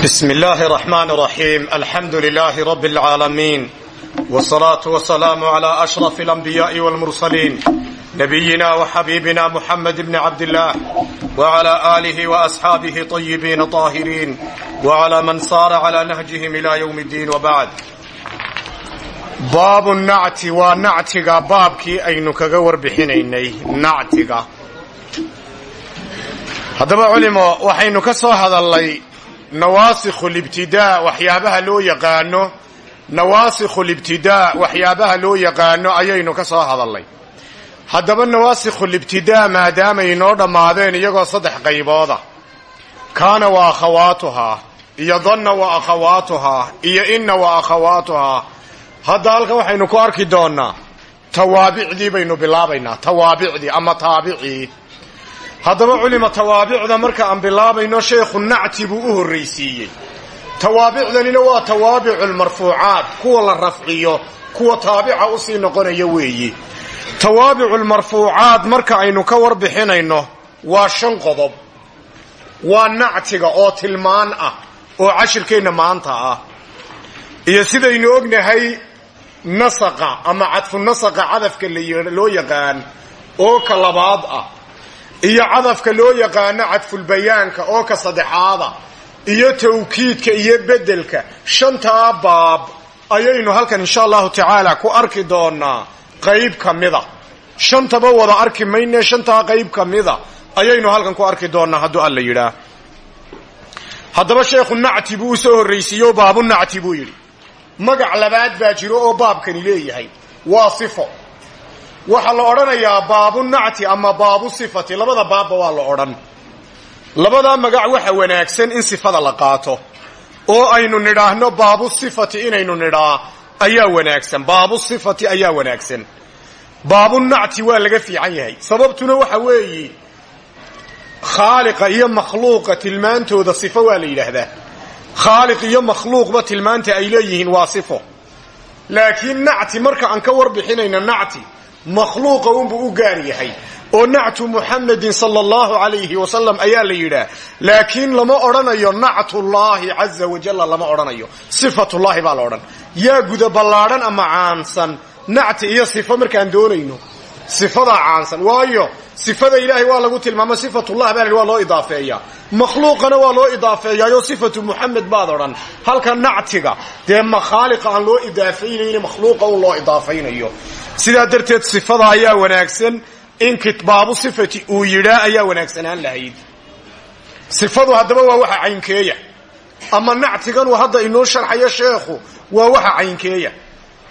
بسم الله الرحمن الرحيم الحمد لله رب العالمين والصلاة والسلام على أشرف الأنبياء والمرسلين نبينا وحبيبنا محمد بن عبد الله وعلى آله وأصحابه طيبين طاهرين وعلى من صار على نهجهم إلى يوم الدين وبعد باب النعت ونعتق بابكي أين كغور بحنيني نعتق haddaba culimo waxaynu ka soo hadalnay nawaasikhu libtidaa waxyaabaha loo yaqaano nawaasikhu libtidaa waxyaabaha loo yaqaano ayaynu ka soo hadalnay. Haddaba nawaasikhu libtidaa maadaamay noo dhammaadeen iyagoo saddex qaybooda. Kaana wa akhawaatuhaa iyo danna wa akhawaatuhaa iyo inna wa akhawaatuhaa hadda halkan waxaynu ku arki doonnaa tawaabicdii baynu bilaabaynaa tawaabicdii ama taabicii haddaba culima tawaabicda marka aan bilaabayno sheekhu nacti buu u horraysiiyey. Tawaabicdanina waa tawaabicu lmarfuucaat kuwa la rafciyo kuwa taabica u sii noqonaya weeye tawaabicu lmarfuucaat marka aynu ka warbixinayno waa shan qodob. Waa nactiga oo tilmaan ah oo cashirkeenna maanta ah. Iyo sidaynu ognahay nasaqa ama cadfu nasaqa cadafka loo yaqaan oo ka labaad ah iyo cadafka loo yaqaano cadfulbayaanka oo ka saddexaada iyo tawkiidka iyo beddelka shantaa baab ayaynu halkan insha allahu tacaala ku arki doonaa qayb ka mida. Shantaba wada arki mayne shantaa qayb ka mida ayaynu halkan ku arki doonaa hadduu alla yidhaah haddaba sheekhu nacti buu u soo baabu nacti buu yidhi. Magac labaad baa jiro oo baabkani leeyahay. Waa sifo waxaa la odhanayaa baabu nacti ama baabu sifati. Labada baabba waa la odhan. Labadaa magac waxa wanaagsan in sifada la qaato. Oo aynu nidhaahno baabu sifati inaynu nidhaa ayaa wanaagsan. Baabu sifati ayaa wanaagsan. Baabu nacti waa laga fiican yahay. Sababtuna waxa weeye khaaliqa iyo makhluuqa tilmaantooda sifo waa la yidhaahdaa. Khaaliq iyo makhluuqba tilmaanta ay leeyihiin waa sifo. Laakiin nacti marka aan ka warbixinayna nacti makhluuqa unbuu u gaar yahay. Oo nactu muxamedin sala allahu alayhi wasalam ayaa la yidhaah. Laakiin lama odhanayo nactullaahi caza wajalla lama odhanayo. Sifatullaahi baa la odhan. Yaa guda ballaadhan ama caansan? Nacti iyo sifo markaan doonayno. Sifadaa caansan. Waayo sifada ilaahay waa lagu tilmaamo sifatullah baa la waa loo idaafeeyaa. Makhluuqana waa loo idaafeeyaayo sifatu muxamed baad odhan. Halka nactiga dee makhaaliqa aan loo idaafaynayn makhluuqa un loo idaafaynayo sidaa darteed sifada ayaa wanaagsan in kitbaabu sifati uu yidhaa ayaa wanaagsanaan lahayd. Sifadu haddaba waa waxa caynkeeya. Ama nactiganuu hadda inoo sharxayo sheekhu waa waxa caynkeeya.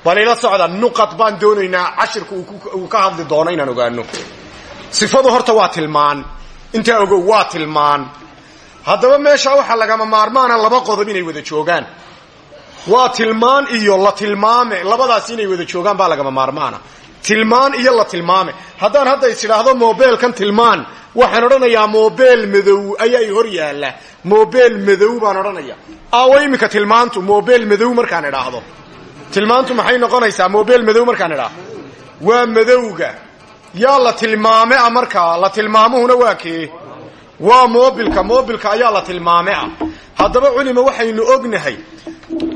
Bal ila socda nuqad baan doonaynaa cashirka uu ka hadli doono inaan ogaano sifadu horta waa tilmaan. Intaa ogow waa tilmaan. Haddaba meesha waxaa lagama maarmaana laba qodob inay wada joogaan waa tilmaan iyo la tilmaame. Labadaas inay wada joogaan baa lagama maarmaana. Tilmaan iyo la tilmaame. Haddaan hadda is idhaahdo mobeelkan tilmaan waxaan odhanayaa mobeel madow ayaa hor yaalla. Mobeel madow baan odhanaya aawo iminka tilmaantu mobeel madow markaan idhaahdo. Tilmaantu maxay noqonaysaa mobeel madow markaan idhaahdo waa madowga. Yaa la tilmaame a markaa la tilmaamuhuna waa kee? Waa mobilka mobilka ayaa la tilmaame ah. Haddaba culima waxaynu ognahay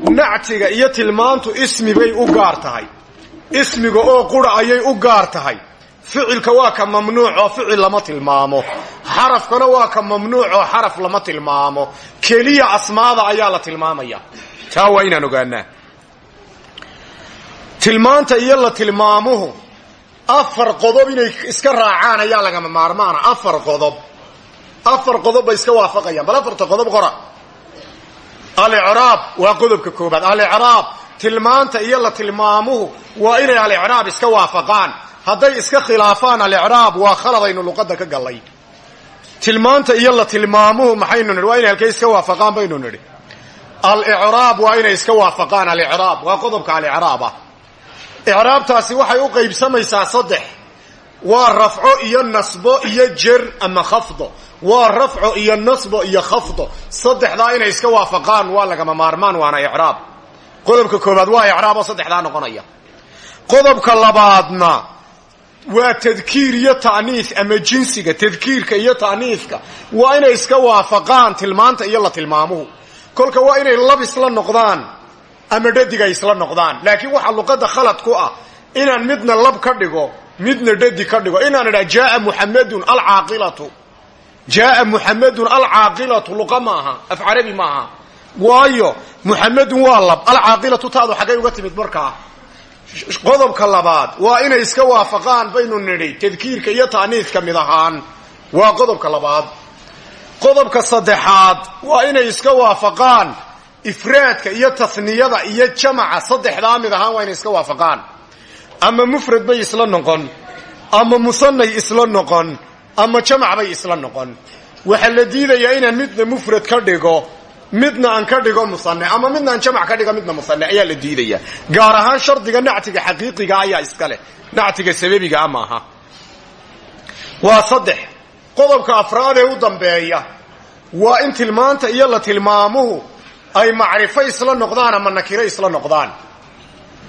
nactiga iyo tilmaantu ismi bay u gaar tahay. Ismiga oo qura ayay u gaar tahay. Ficilka waa ka mamnuuc oo ficil lama tilmaamo. Xarafkana waa ka mamnuuc oo xaraf lama tilmaamo. Keliya asmaada ayaa la tilmaamaya. Taa waa inaan ogaanaa. Tilmaanta iyo la tilmaamuhu afar qodob inay iska raacaan ayaa lagama maarmaana. Afar qodob. Afar qodob bay iska waafaqayaan. Bal afarta qodob qora alicraab waa qodobka koobaad. Alicraab tilmaanta iyo la tilmaamuhu waa inay alicraab iska waafaqaan. Hadday iska khilaafaan alicraab waa khaladaynu luqadda ka gallay. Tilmaanta iyo la tilmaamuhu maxaynu nidhi? Waa inay halkay iska waafaqaan baynu nidhi. Alicraab waa inay iska waafaqaan alicraab waa qodobka alicraabah icraabtaasi waxay u qaybsamaysaa saddex. Waa rafco iyo nasbo iyo jer ama khafdo waa rafco iyo nasbo iyo khafdo. Saddexdaa inay iska waafaqaan waa lagama maarmaan waana icraab. Qodobka koobaad waa icraab oo saddexdaa noqonaya. Qodobka labaadna waa tadkiir iyo ta'niis ama jinsiga. Tadkiirka iyo ta'niiska waa inay iska waafaqaan tilmaanta iyo la tilmaamuhu. Kolka waa inay lab isla noqdaan ama dhadig ay isla noqdaan. Laakiin waxaa luqadda khalad ku ah inaan midna lab ka dhigo midna dhadig ka dhigo. Inaan idhaha jaaa alcaaqilatu jaaa muxamadun alcaaqilatu luqa ma aha af carabi ma aha waayo muxamadun waa lab alcaaqilatu taadu xaggay uga timid markaa qodobka labaad waa inay iska waafaqaan baynu nidhi tadkiirka iyo taaniidka mid ahaan. Waa qodobka labaad. Qodobka saddexaad waa inay iska waafaqaan ifraadka iyo tasniyada iyo jamaca saddexdaa mid ahaan waa inay iska waafaqaan. Ama mufrad bay isla noqon ama musanay isla noqon ama jamac bay isla noqon. Waxaa la diidayaa inaan midna mufrad ka dhigo midna aan ka dhigo musane ama midna aan jamac ka dhigo midna musane ayaa la diidaya. Gaar ahaan shardiga nactiga xaqiiqiga ayaa iska leh. Nactiga sababigaa maaha waa saddex. Qodobka afraad ee u dambeeya waa in tilmaanta iyo la tilmaamuhu ay macrifo isla noqdaan ama nakiro isla noqdaan.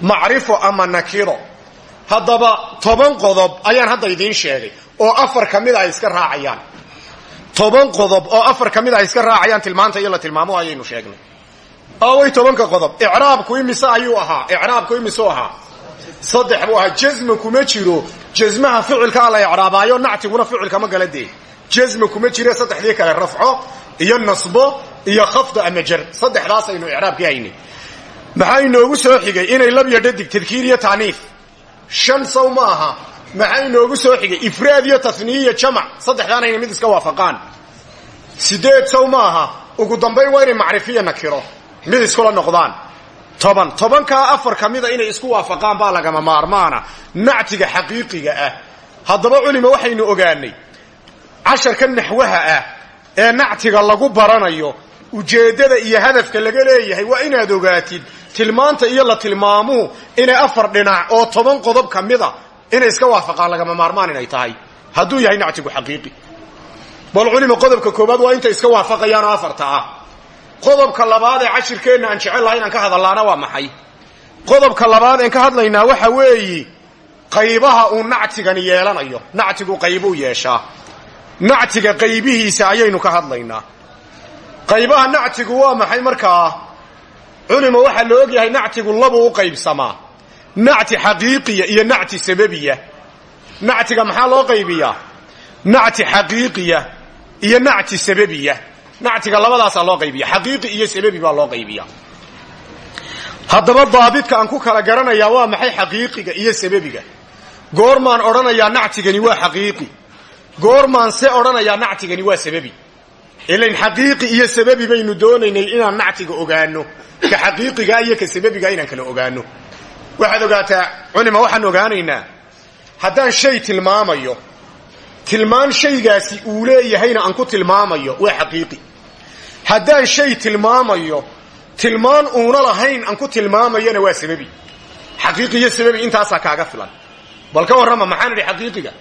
Macrifo ama nakiro. Haddaba toban qodob ayaan hadda idiin sheegay oo afar ka mida ay iska raacayaan. Toban qodob oo afar ka mid ay iska raacayaan tilmaanta iyo la tilmaamuhu ayaynu sheegnay. Away tobanka qodob. Icraabku imise ayuu ahaa. Icraabku imisuu ahaa. Saddex buu ahaa. Jasma kuma jiro. Jasmaha ficilkaa la icraabaayo nactiguna ficilkama gala dee. Jasma kuma jire saddexdii kale rafco iyo nasbo iyo khafdo ama jar. Saddexdaasaynu icraabkii haynay maxaa inoogu soo xigay inay labyo dhadig tadkiir iyo taaniif? Shan saw ma maxaa inoogu soo xigay. Ifraad iyo tasniye iyo jamac. Saddexdaanayna mid iska waafaqaan. Sideed saw ma aha. Ugu dambayn waa inay macrifiya nakiro. Mid iskula noqdaan. Toban. Tobankaa afar ka mida inay isku waafaqaan baa lagama maarmaana. Nactiga xaqiiqiga ah. Haddaba culima waxaynu ogaanay. Casharka naxwaha ah ee nactiga lagu baranayo ujeeddada iyo hadafka laga leeyahay waa inaad ogaatid tilmaanta iyo la tilmaamuhu inay afar dhinac oo toban qodob ka mida inay iska waafaqaan lagama maarmaan inay tahay. Hadduu yahay nactigu xaqiiqi. Bal culima qodobka koowaad waa intay iska waafaqayaan oo afarta ah. Qodobka labaad ee cashirkeenna aan jecel inaan ka hadalaana waa maxay? Qodobka labaad een ka hadlaynaa waxa weeyi qaybaha uu nactigani yeelanayo nactigu qaybuu yeeshaa. Nactiga qaybihiisa ayaynu ka hadlaynaa. Qaybaha nactigu waa maxay markaa? Culima waxaa la ogyahay nactigu labuu u qaybsamaa nacti xaqiiqiya iyo nacti sababiya. Nactiga maxaa loo qaybiyaa? Nacti xaqiiqiya iyo nacti sababiya. Nactiga labadaasaa loo qaybiya xaqiiqi iyo sababi baa loo qaybiya haddaba daabidka aan ku kala garanayaa waa maxay xaqiiqiga iyo sababiga? Goormaan odhanayaa nactigani waa xaqiiqi. Goormaan se odhanayaa nactigani waa sababi. Ilain xaqiiqi iyo sababi baynu doonaynay inaan nactiga ogaano ka xaqiiqiga iyo ka sababiga inaan kala ogaano waxaad ogaataa culima waxaan ogaanaynaa haddaan shay tilmaamayo tilmaan shaygaasi uu leeyahayna aan ku tilmaamayo waa xaqiiqi. Haddaan shay tilmaamayo tilmaan uuna lahayn aan ku tilmaamayona waa sababi. Xaqiiqi iyo sababi intaasaa kaaga filan. Bal ka warrama maxaan idhi xaqiiqiga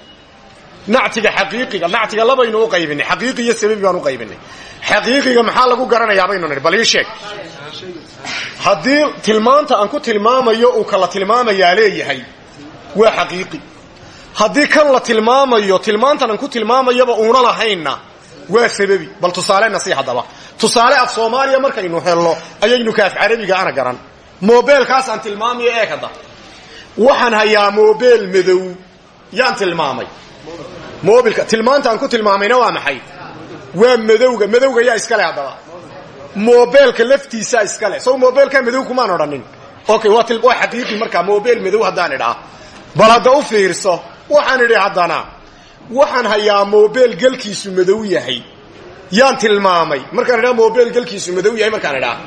nactiga xaqiiqiga nactiga labaynu u qaybinay xaqiiqi iyo sababi baan u qaybinay. Xaqiiqiga maxaa lagu garanayaa baynu bal ii sheeg. Haddii tilmaanta aan ku tilmaamayo uu kala tilmaamayaa leeyahay waa xaqiiqi. Haddii kan la tilmaamayo tilmaantan aan ku tilmaamayaba uuna lahaynna waa sababi. Bal tusaalena sii haddaba. Tusaale af soomaaliya markaynu helno ayaynu kaaf carabiga ana garan. Mobeelkaas aan tilmaamayo eeg hadda. Waxaan hayaa mobeel madow yaan tilmaamay mobilka tilmaanta aan ku tilmaamayna waa maxay? Waa madowga. Madowga yaa iskale haddaba. Mobeelka laftiisaa iskale sow mobeelkaa madow kumaan odhanin. Okay waa xaqiiqi markaa mobeel madow haddaan idhaa. Bal hadda u fiirso waxaan idhi haddana waxaan hayaa mobeel gelkiisu madow yahay. Yaan tilmaamay. Markaan idhaa mobeel gelkiisu madow yahay markaan idhaa.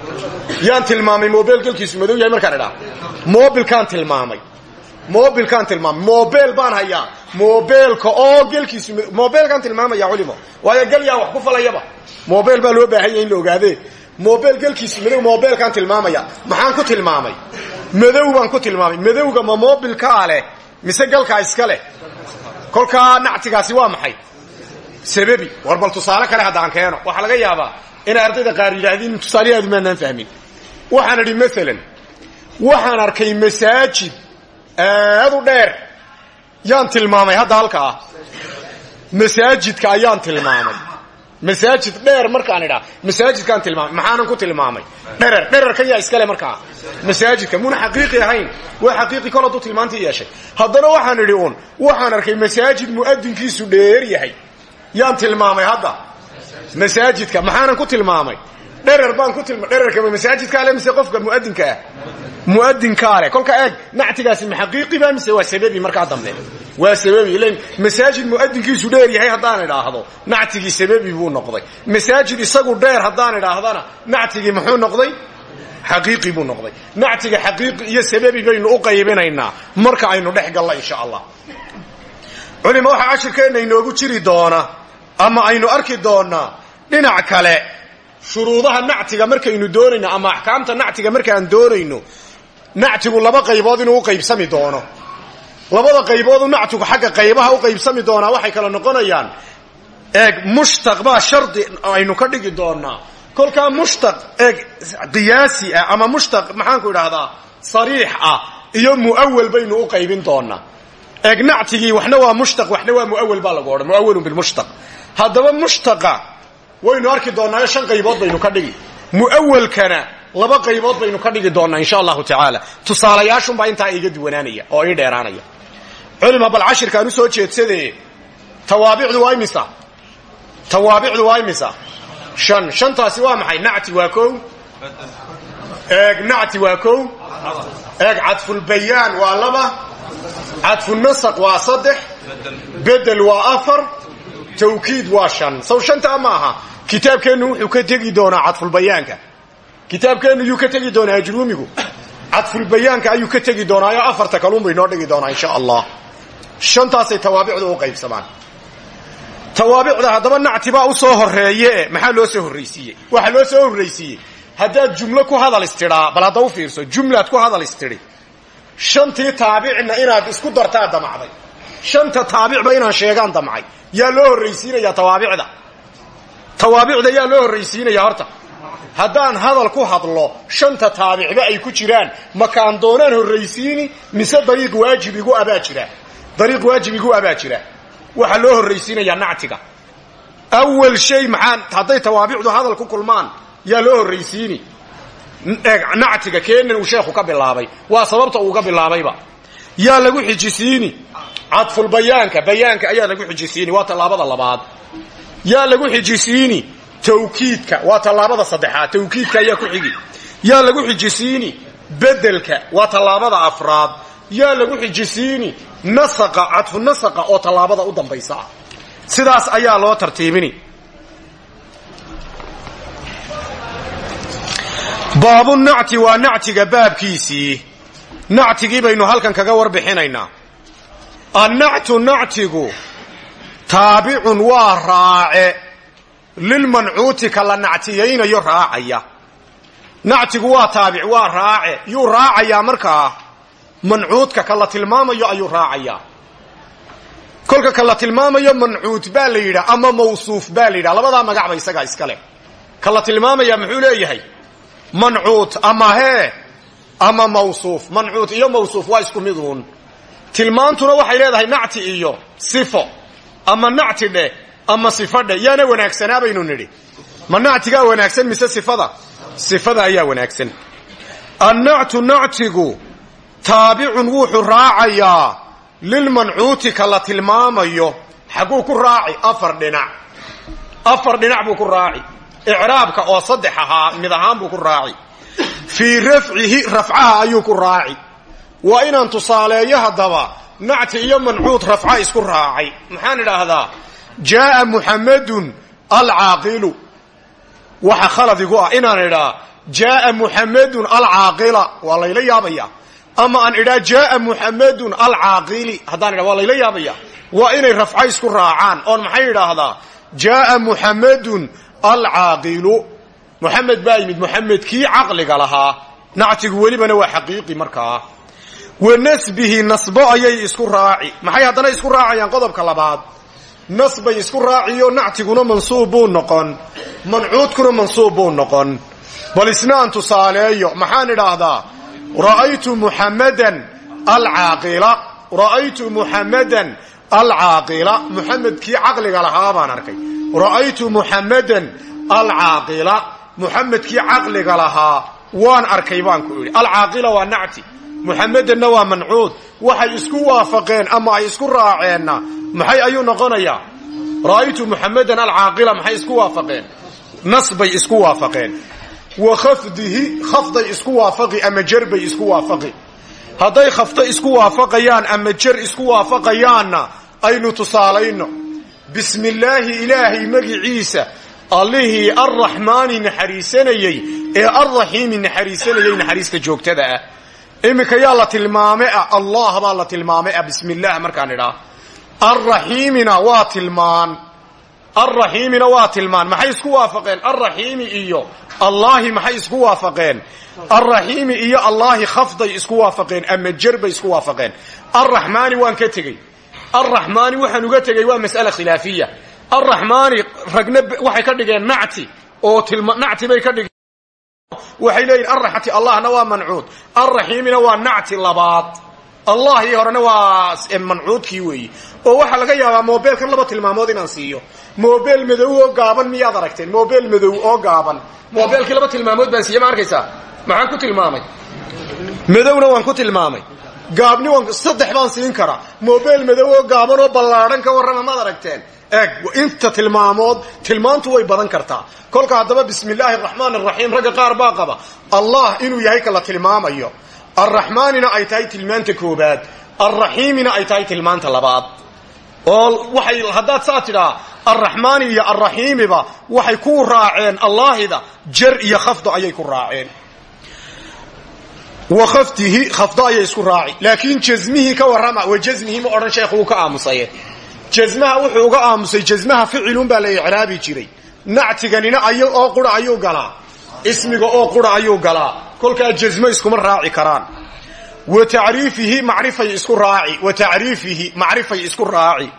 Yaan tilmaamay mobeel gelkiisu madow yahay markaan idhaa. Mobilkaan tilmaamay mobilkaan tilmaamay. Mobel baan hayaa. Mobeelka oo gelkiisu mobeelkaan tilmaamaya culimo. Waayo gel yaa wax ku falayaba. Mobel baa loo baahan yahay in la ogaadee. Mobel gelkiisu madow mobeelkaan tilmaamaya. Maxaan ku tilmaamay? Madow baan ku tilmaamay. Madowga ma mobilkaa leh mise galkaa iska leh? Kolkaa nactigaasi waa maxay? Sababi war bal tusaale kale haddaan keeno. Waxaa laga yaabaa inay ardayda qaar yidhaahdeen tusaalayaadu maanaan fahmin. Waxaan idhi maalan waxaan arkay masaajid aad u dheer. Yaan tilmaamay hadda halkaa masaajidka ayaan tilmaamay. Masaajid dheer markaan idhaa. Masaajidkaan tilmaamay maxaanan ku tilmaamay. Dherer dhererkan yaa iskale markaa. Masaajidka muna xaqiiqi ahayn. Waa xaqiiqi kol hadduu tilmaantii yeeshay. Haddana waxaan idhi uun waxaan arkay masaajid mu'adinkiisu dheer yahay. Yaan tilmaamay hadda. Masaajidka maxaanan ku tilmaamay. Dherer baan ku tilma dhererkaba masaajidkaa le mise qofka mu'adinka ah mu'adinkaa le kolka eeg nactigaasi ma xaqiiqiba mise waa sababi dambe? Waa sababi ilan masaajid mu'adinkiisu dheer yahay haddaan idhaahdo nactigii sababi buu noqday. Masaajid isagu dheer haddaan idhaahdana nactigii muxuu noqday? Xaqiiqi buu noqday. Nactiga xaqiiqi iyo sababi baynu u qaybinaynaa. Marka aynu dhex gallo insha allah. Culima waxaa cashirkeenna inoogu jiri doona ama aynu arki doonaa dhinac kale shuruudaha nactiga markaynu doonayno ama axkaamta nactiga markaan doonayno nactigu laba qaybood inuu qaybsami doono. Labada qayboodu nactigu xagga qaybaha u qaybsami doonaa waxay kala noqonayaan eeg mushtaq shardi aynu ka dhigi doonaa. Kolkaa mushtaq eeg qiyaasi ah ama mushtaq maxaanku idhaahdaa sariix ah iyo mu'awal baynu u qaybin doonaa. Eeg nactigii waxna waa mushtaq waxna waa mu'awal baa lagu odhan mu'awalun bilmushtaq haddaba mushtaqa waynu arki doonaayo shan qaybood baynu ka dhigi. Mu'awalkana laba qaybood baynu ka dhigi doonaa insha allahu tacaala. Tusaalayaashunbaa intaa iga duwanaanaya oo ii dheeraanaya. Culima bal cashirkaan u soo jeedsade tawaabicdu waa imisa? Tawaabicdu waa imisa? Shan. Shantaasi waa maxay? Nacti waa kow. Eeg nacti waa kow. Eeg cadfulbayaan waa laba. Cadfunasaq waa saddex. Bedel waa afar. Tawkiid waa shan. Saw shantaa ma aha. Kitaabkeennu wuxuu ka tegi doonaa cadfulbayaanka kitaabkeennu yuu ka tegi doonaa ajruumigu. Cadfulbayaanka ayuu ka tegi doonaayo afarta kaluunbay noo dhigi doonaa insha allah. Shantaasay tawaabicdu u qaybsamaan. Tawaabicda haddaba nactibaa u soo horeeye maxaa loo soo horraysiiyey? Waxaa loo soo horraysiiyey. Haddaad jumlo ku hadal istidhaa bal u fiirso jumlaad ku hadal istidhi shantii taabicna inaad isku dartaa damacday. Shanta taabicba inaan sheegaan damcay. Yaa loo horraysiinayaa tawaabicda tawaabicda yaa loo horraysiinaya horta haddaan hadal ku hadlo shanta taabicba ay ku jiraan. Makaan doonaan horraysiini mise dariiq waajib igu abaa jira? Dariiq waajib igu abaa jira. Waxaa loo horraysiinayaa nactiga. Awal shay maxaa hadday tawaabicdu hadal ku kulmaan yaa loo horraysiini. Nactiga keenan uu sheekhu ka bilaabay. Waa sababta uuga bilaabayba. Yaa lagu xijisiini? Cadfulbayaanka bayaanka ayaa lagu xijisiini. Waa tallaabada labaad. Yaa lagu xijisiini tawkiidka. Waa tallaabada saddexaad. Tawkiidka ayaa ku xigi. Yaa lagu xijisiini bedelka waa tallaabada afraad. Yaa lagu xijisiini nasaqa cadfu nasaqa oo tallaabada u dambaysa ah sidaas ayaa loo tartiibini. Baabu nacti waa nactiga baabkiisii. Nactigii baynu halkan kaga warbixinaynaa. Annactu nactigu taabicun waa raace lilmancuuti ka la nactiyaynayo raacaya. Nactigu waa taabic waa raace yuu raacayaa markaa mancuudka ka la tilmaamayo ayuu raacayaa. Kolka ka la tilmaamayo mancuud baa la yidhaha ama mawsuuf baa la yidhaha labadaa magacba isagaa iska leh. Ka la tilmaamaya muxuu leeyahay mancuud ama hee ama mawsuuf. Mancuud iyo mawsuuf waa isku tilmaantuna waxay leedahay nacti iyo sifo ama nacti dheh ama sifo dheh yaana wanaagsanaa baynu nidhi. Ma nactigaa wanaagsan mise sifada? Sifada ayaa wanaagsan. Annactu nactigu taabicun wuxuu raacayaa lilmancuuti ka la tilmaamayo. Xagguu ku raaci afar dhinac. Afar dhinac buu ku raaci. Icraabka oo saddex ahaa mid ahaan buu ku raaci. Fii rafcihi rafcaha ayuu ku raaci. Waa inaan tusaaleeyo haddaba nacti iyo mancuud rafca isku raacay. Maxaan idhaahdaa jaaa muxammadun alcaaqilu waxa khaladigu ah inaan idhaa jaaa muxammadun alcaaqila waa layla yaabaya. Ama aan idhaa jaaa muxammadun alcaaqili haddaan idha waa layla yaabaya. Waa inay rafca isku raacaan oon maxay idhaahdaa? Jaaa muxammadun alcaaqilu muxamed baa yimid muxamed kii caqliga lahaa. Nactigu welibana waa xaqiiqi markaa. Wa nasbihi nasbo ayay isku raaci. Maxay haddana isku raacayaan qodobka labaad nasbay isku raaciyo nactiguna mansuub buu noqon mancuudkuna mansuub buu noqon. Bal isnaan tusaaleeyo maxaan idhaahdaa? Ra'aytu muxammadan alcaaqila. Ra'aytu muxammadan alcaaqila. Muxamed kii caqliga lahaa baan arkay. Ra'aytu muxammadan alcaaqila. Muxamedkii caqliga lahaa waan arkay baan ku idhi. Alcaaqila waa nacti muxamedanna waa mancuud. Waxay isku waafaqeen ama ay isku raaceenna. Maxay ayuu noqonayaa? Ra'aytu muxamedan alcaaqila maxay isku waafaqeen? Nas bay isku waafaqeen. Wa khafdihi khafday isku waafaqi ama jar bay isku waafaqi. Hadday khafdo isku waafaqayaan ama jar isku waafaqayaanna aynu tusaalayno. Bismi illaahi ilaahay magiciisa allihii arraxmaani naxariisanayey ee arraxiimi naxariisanayey naxariista joogtada ah iminka yaa la tilmaame ah allah baa la tilmaame ah bismi illah markaan idhaa. Arraxiimina waa tilmaan. Arraxiimina waa tilmaan. Maxay isku waafaqeen? Arraxiimi iyo allaahi maxay isku waafaqeen? Arraxiimi iyo allaahi khafday isku waafaqeen ama jar bay isku waafaqeen. Arraxmaani waan ka tegey. Arraxmaani waxaan uga tegey waa mas'ala khilaafiya. Arraxmaani ragna waxay ka dhigeen nacti oo nacti waxay leeyihiin arraxati allahna waa mancuud. Arraxiimina waa nacti labaad. Allahii horena waa mancuudkii weeyi. Oo waxaa laga yaabaa mobeelkan laba tilmaamood inaan siiyo. Mobel madow oo gaaban miyaad aragteen? Mobel madow oo gaaban. Mobeelkii laba tilmaamood baan siiye ma arkaysaa? Maxaan ku tilmaamay? Madowna waan ku tilmaamay. Gaabni waan saddex baan siin karaa. Mobel madow oo gaaban oo ballaadhan ka warrama maad aragteen eeg inta tilmaamood tilmaantu way badan kartaa. Kolka haddaba bismi illaahi araxmaan araxiim ragga qaar baa qaba allah inuu yahay ka la tilmaamayo. Arraxmaanina ay tahay tilmaanta koobaad. Arraxiimina ay tahay tilmaanta labaad. Oo waxay haddaad saa tidhaa arraxmaani iyo arraxiimiba waxay ku raaceen allaahida jar iyo khafdo ayay ku raaceen. Wa khafdo ayay isku raaci. Laakiin jasmihii ka warrama wa jasmihii ma odhan sheekhu wuu ka aamusaye jasmaha wuxuu uga aamusay jasmaha ficilun baa la icraabi jiray. Nactiganina oo qura ayuu galaa. Ismiga oo qura ayuu galaa. Kolkaa jasmo iskuma raaci karaan. Wa tacriifihi macrifay isku raaci. Wa tacriifihi macrifay isku raaci.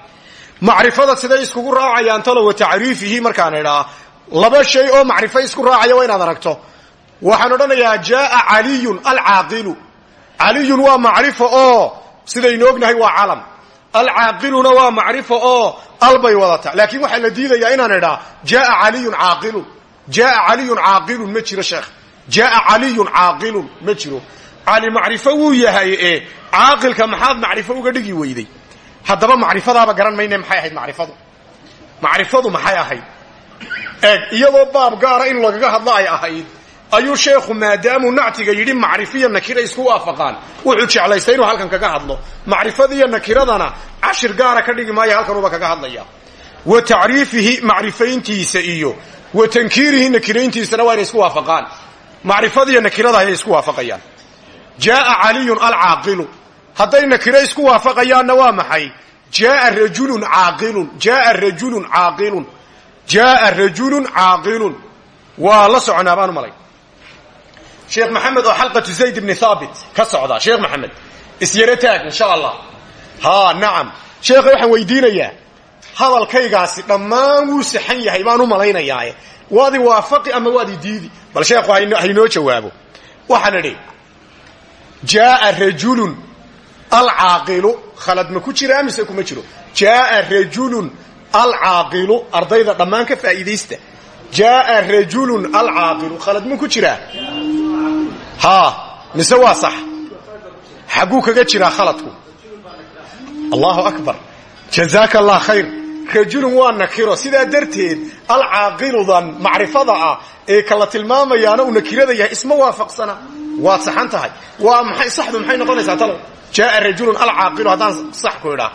Macrifada siday iskugu raacayaan talo wa tacriifihi markaan idhaa. Laba shay oo macrifo isku raacaya waa inaad aragto. Waxaan odhanayaa jaaa caliyun alcaaqilu. Caliyun waa macrifo oo sidaynu ognahay waa calam alcaaqiluna waa macrifo oo albay wadata. Laakiin waxaa la diidayaa inaan idhaa jaaa caliyun caaqilun jaaa caliyun caaqilun ma jiro sheekh. Jaaa caliyun caaqilun ma jiro. Cali macrifo wuu yahay ee caaqilka maxaad macrifo uga dhigi weyday? Haddaba macrifadaaba garan mayne maxay ahayd macrifadu? Macrifadu maxay ahayd? Eeg iyadoo baab gaara in lagaga hadlo ay ahayd ayuu sheekhu maadaamuu nactiga yidhi macrifiya nakira isku waafaqaan. Wuxuu jeclaystay inuu halkan kaga hadlo. Macrifadiiyo nakiradana cashir gaara ka dhigi maayo halkanuba kaga hadlaya wa tacriifihi macrifayntiisa iyo wa tankiirihi nakirayntiisana waa inay isku waafaqaan. Macrifadiiyo nakirada ayay isku waafaqayaan. Jaaa caliyun alcaaqilu. Hadday nakiro isku waafaqayaanna waa maxay? Jaaa rajulun caaqilun. Jaaa rajulun caaqilun. Jaaa rajulun caaqilun. Waa la soconaa baan malay sheekh maxamed oo xalqatu zayd ibni thaabit ka socda. Sheekh maxamed isyaro taag insha allah ha nacam sheekha waxaan weydiinayaa. Hadalkaygaasi dhammaan wuu saxan yahay baan u malaynayaa. Waadi waafaqi ama waadi diidi? Bal sheekhu haynoo jawaabo. Waxaan idhi jaaa rajulun alcaaqilu khalad ma ku jiraa mise kuma jiro. Jaaa rajulun alcaaqilu ardayda dhammaan ka faa'iidaysta haa mise waa sax? Xagguu kaga jiraa khaladku? Allahu akbar. Jazaaka allah khayr. Rajulun waa nakiro. Sidaa darteed alcaaqiludan macrifada ah ee kala tilmaamayaana uu nakirada yahay isma waafaqsana. Waad saxan tahay. Maxay saxdu? Maxay noqonaysaa talo jaaa rajulun alcaaqilu haddaan sax ku idhaa.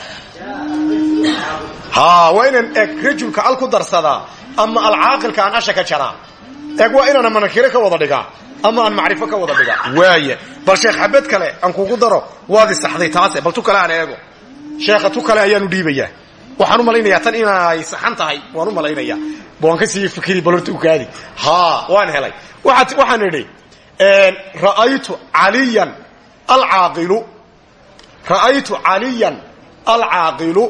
Haa waa inaan eg rajulka al ku darsadaa ama alcaaqilka aan asha ka jaraa. Eeg waa inaan ama nakiro ka wada dhigaa ama aan macrifo ka wada dhigaa waaya bal sheekh xabad kale aan kugu daro waad isaxday taase bal tu kale aan eego. Sheekha tu kale ayaanu dhiibayaa. Waxaan u malaynayaa tan inay saxan tahay waan u malaynayaa. Waan ka sii fikri balorta ukaadi haa. Waan helay. Waxaan idhi ra'aytu caliyan alcaaqilu. Ra'aytu caliyan alcaaqilu.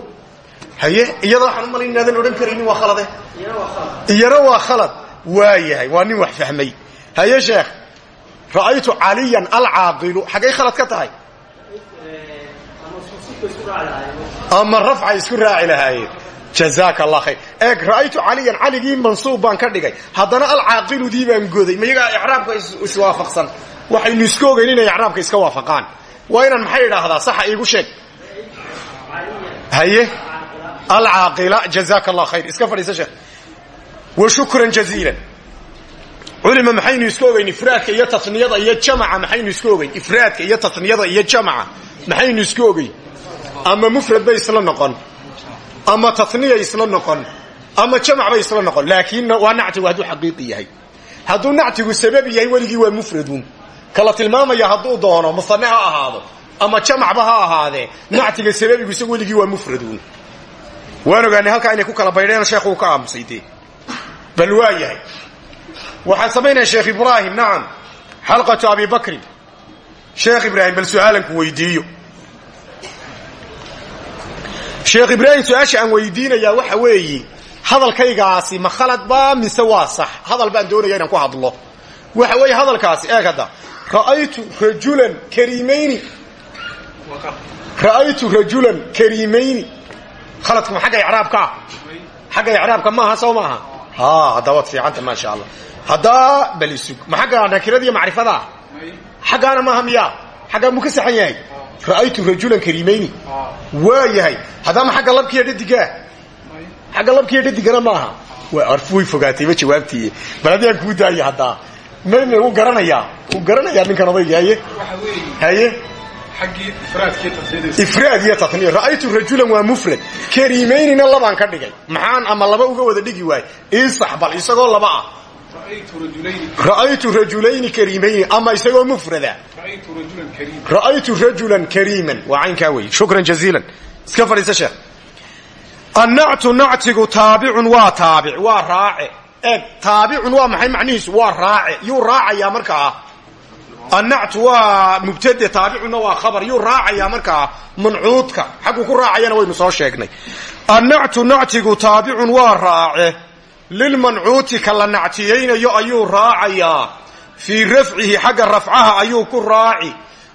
Haye iyada waxaan u malayn inaadan odhan karaynin waa khalade iyana waa khalad. Waa yahay waa nin wax fahmay. Haye sheekh ra'aytu caliyan alcaaqilu. Xaggay khalad ka tahay? Ama rafcay isku raaci lahaayeen. Jazaaka allah khayr. Eeg ra'aytu caliyan caligii mansuub baan ka dhigay. Haddana alcaaqiludii baan goday. Mayagaa icraabka iswaafaqsan waxaynu iska ogeyn inay icraabka iska waafaqaan. Waa inaan maxay idhaahdaa? Saxa iigu sheeg. Haye? Alcaaqila. Jazaaka allah khayr culima maxaynu iska ogeyn ifraadka iyo taniyada iyo jamaca? Maxaynu iska ogeyn ifraadka iyo taniyada iyo jamaca? Maxaynu iska ogeyn? Ama mufrad bay isla noqon. Ama taniya isla noqon. Ama jamac bay isla noqon. Laakiin waa nactigu hadduu xaqiiqi yahay. Hadduu nactigu sababi yahay weligii waa mufradun kala tilmaamaya hadduu doono musane ha ahaado. Ama jamacba ha ahaadee nactiga sababigu isagu weligii waa mufradun waan ogaanay halkaa inay ku kala baydheen sheekhu ka aamusay bal waa waxaan samaynaya sheekh ibraahim nacam. Xalqatu abi bakrin sheekh ibraahim bal su'aalanku weydiiyo. Sheekh ibraahim su'aasha aan weydiinayaa waxa weeye hadalkaygaasi ma khalad ba mise waa sax? Hadal baan doonaya inaan ku hadlo. Waxa weeye hadalkaasi eeg hadda. Ra'aytu rajulan kariimayni. Ra'aytu rajulan kariimayni. Khaladku ma xagga icraabkaa xagga icraabka maaha soo maaha. Ha haddaa waad fiicanta maasha allah haddaa bal isug ma xagga nakiradiiyo macrifadaa xaggaana maaha miya xaggaa muu ka saxan yahay? Ra'aytu rajulan kariimayni. Waa yahay. Haddaama xagga labkiiyo dhadigaa xagga labkiiyo dhadigana maaha way fogaatayba jawaabtii bal haddii aan kuu daayo haddaa mayna wuu garanayaa. Wuu garanayaa ninkan odayga haye haye ifraad iyo taniya ra'aytu rajulan waa mufrad. Kariimaynina labaan ka dhigay. Maxaan ama laba uga wada dhigi waay. Iisax bal isagoo laba ah ra'aytu rajulayni kariimayni ama isagoo mufrada ra'aytu rajulan kariiman waa caynkaa wey shukran jaziilan iska fadhiisa sheekh annactu nactigu taabicun waa taabic waa raace eeg taabicun waa maxay macnihiisu waa raace yuu raacayaa markaa annactu waa mubtade taabicunna waa khabar yuu raacayaa markaa mancuudka xagguu ku raacayana waynu soo sheegnay annactu nactigu taabicun waa raace lilmancuuti ka la nactiyaynayo ayuu raacayaa fii rafcihi xagga rafcaha ayuu ku raaci.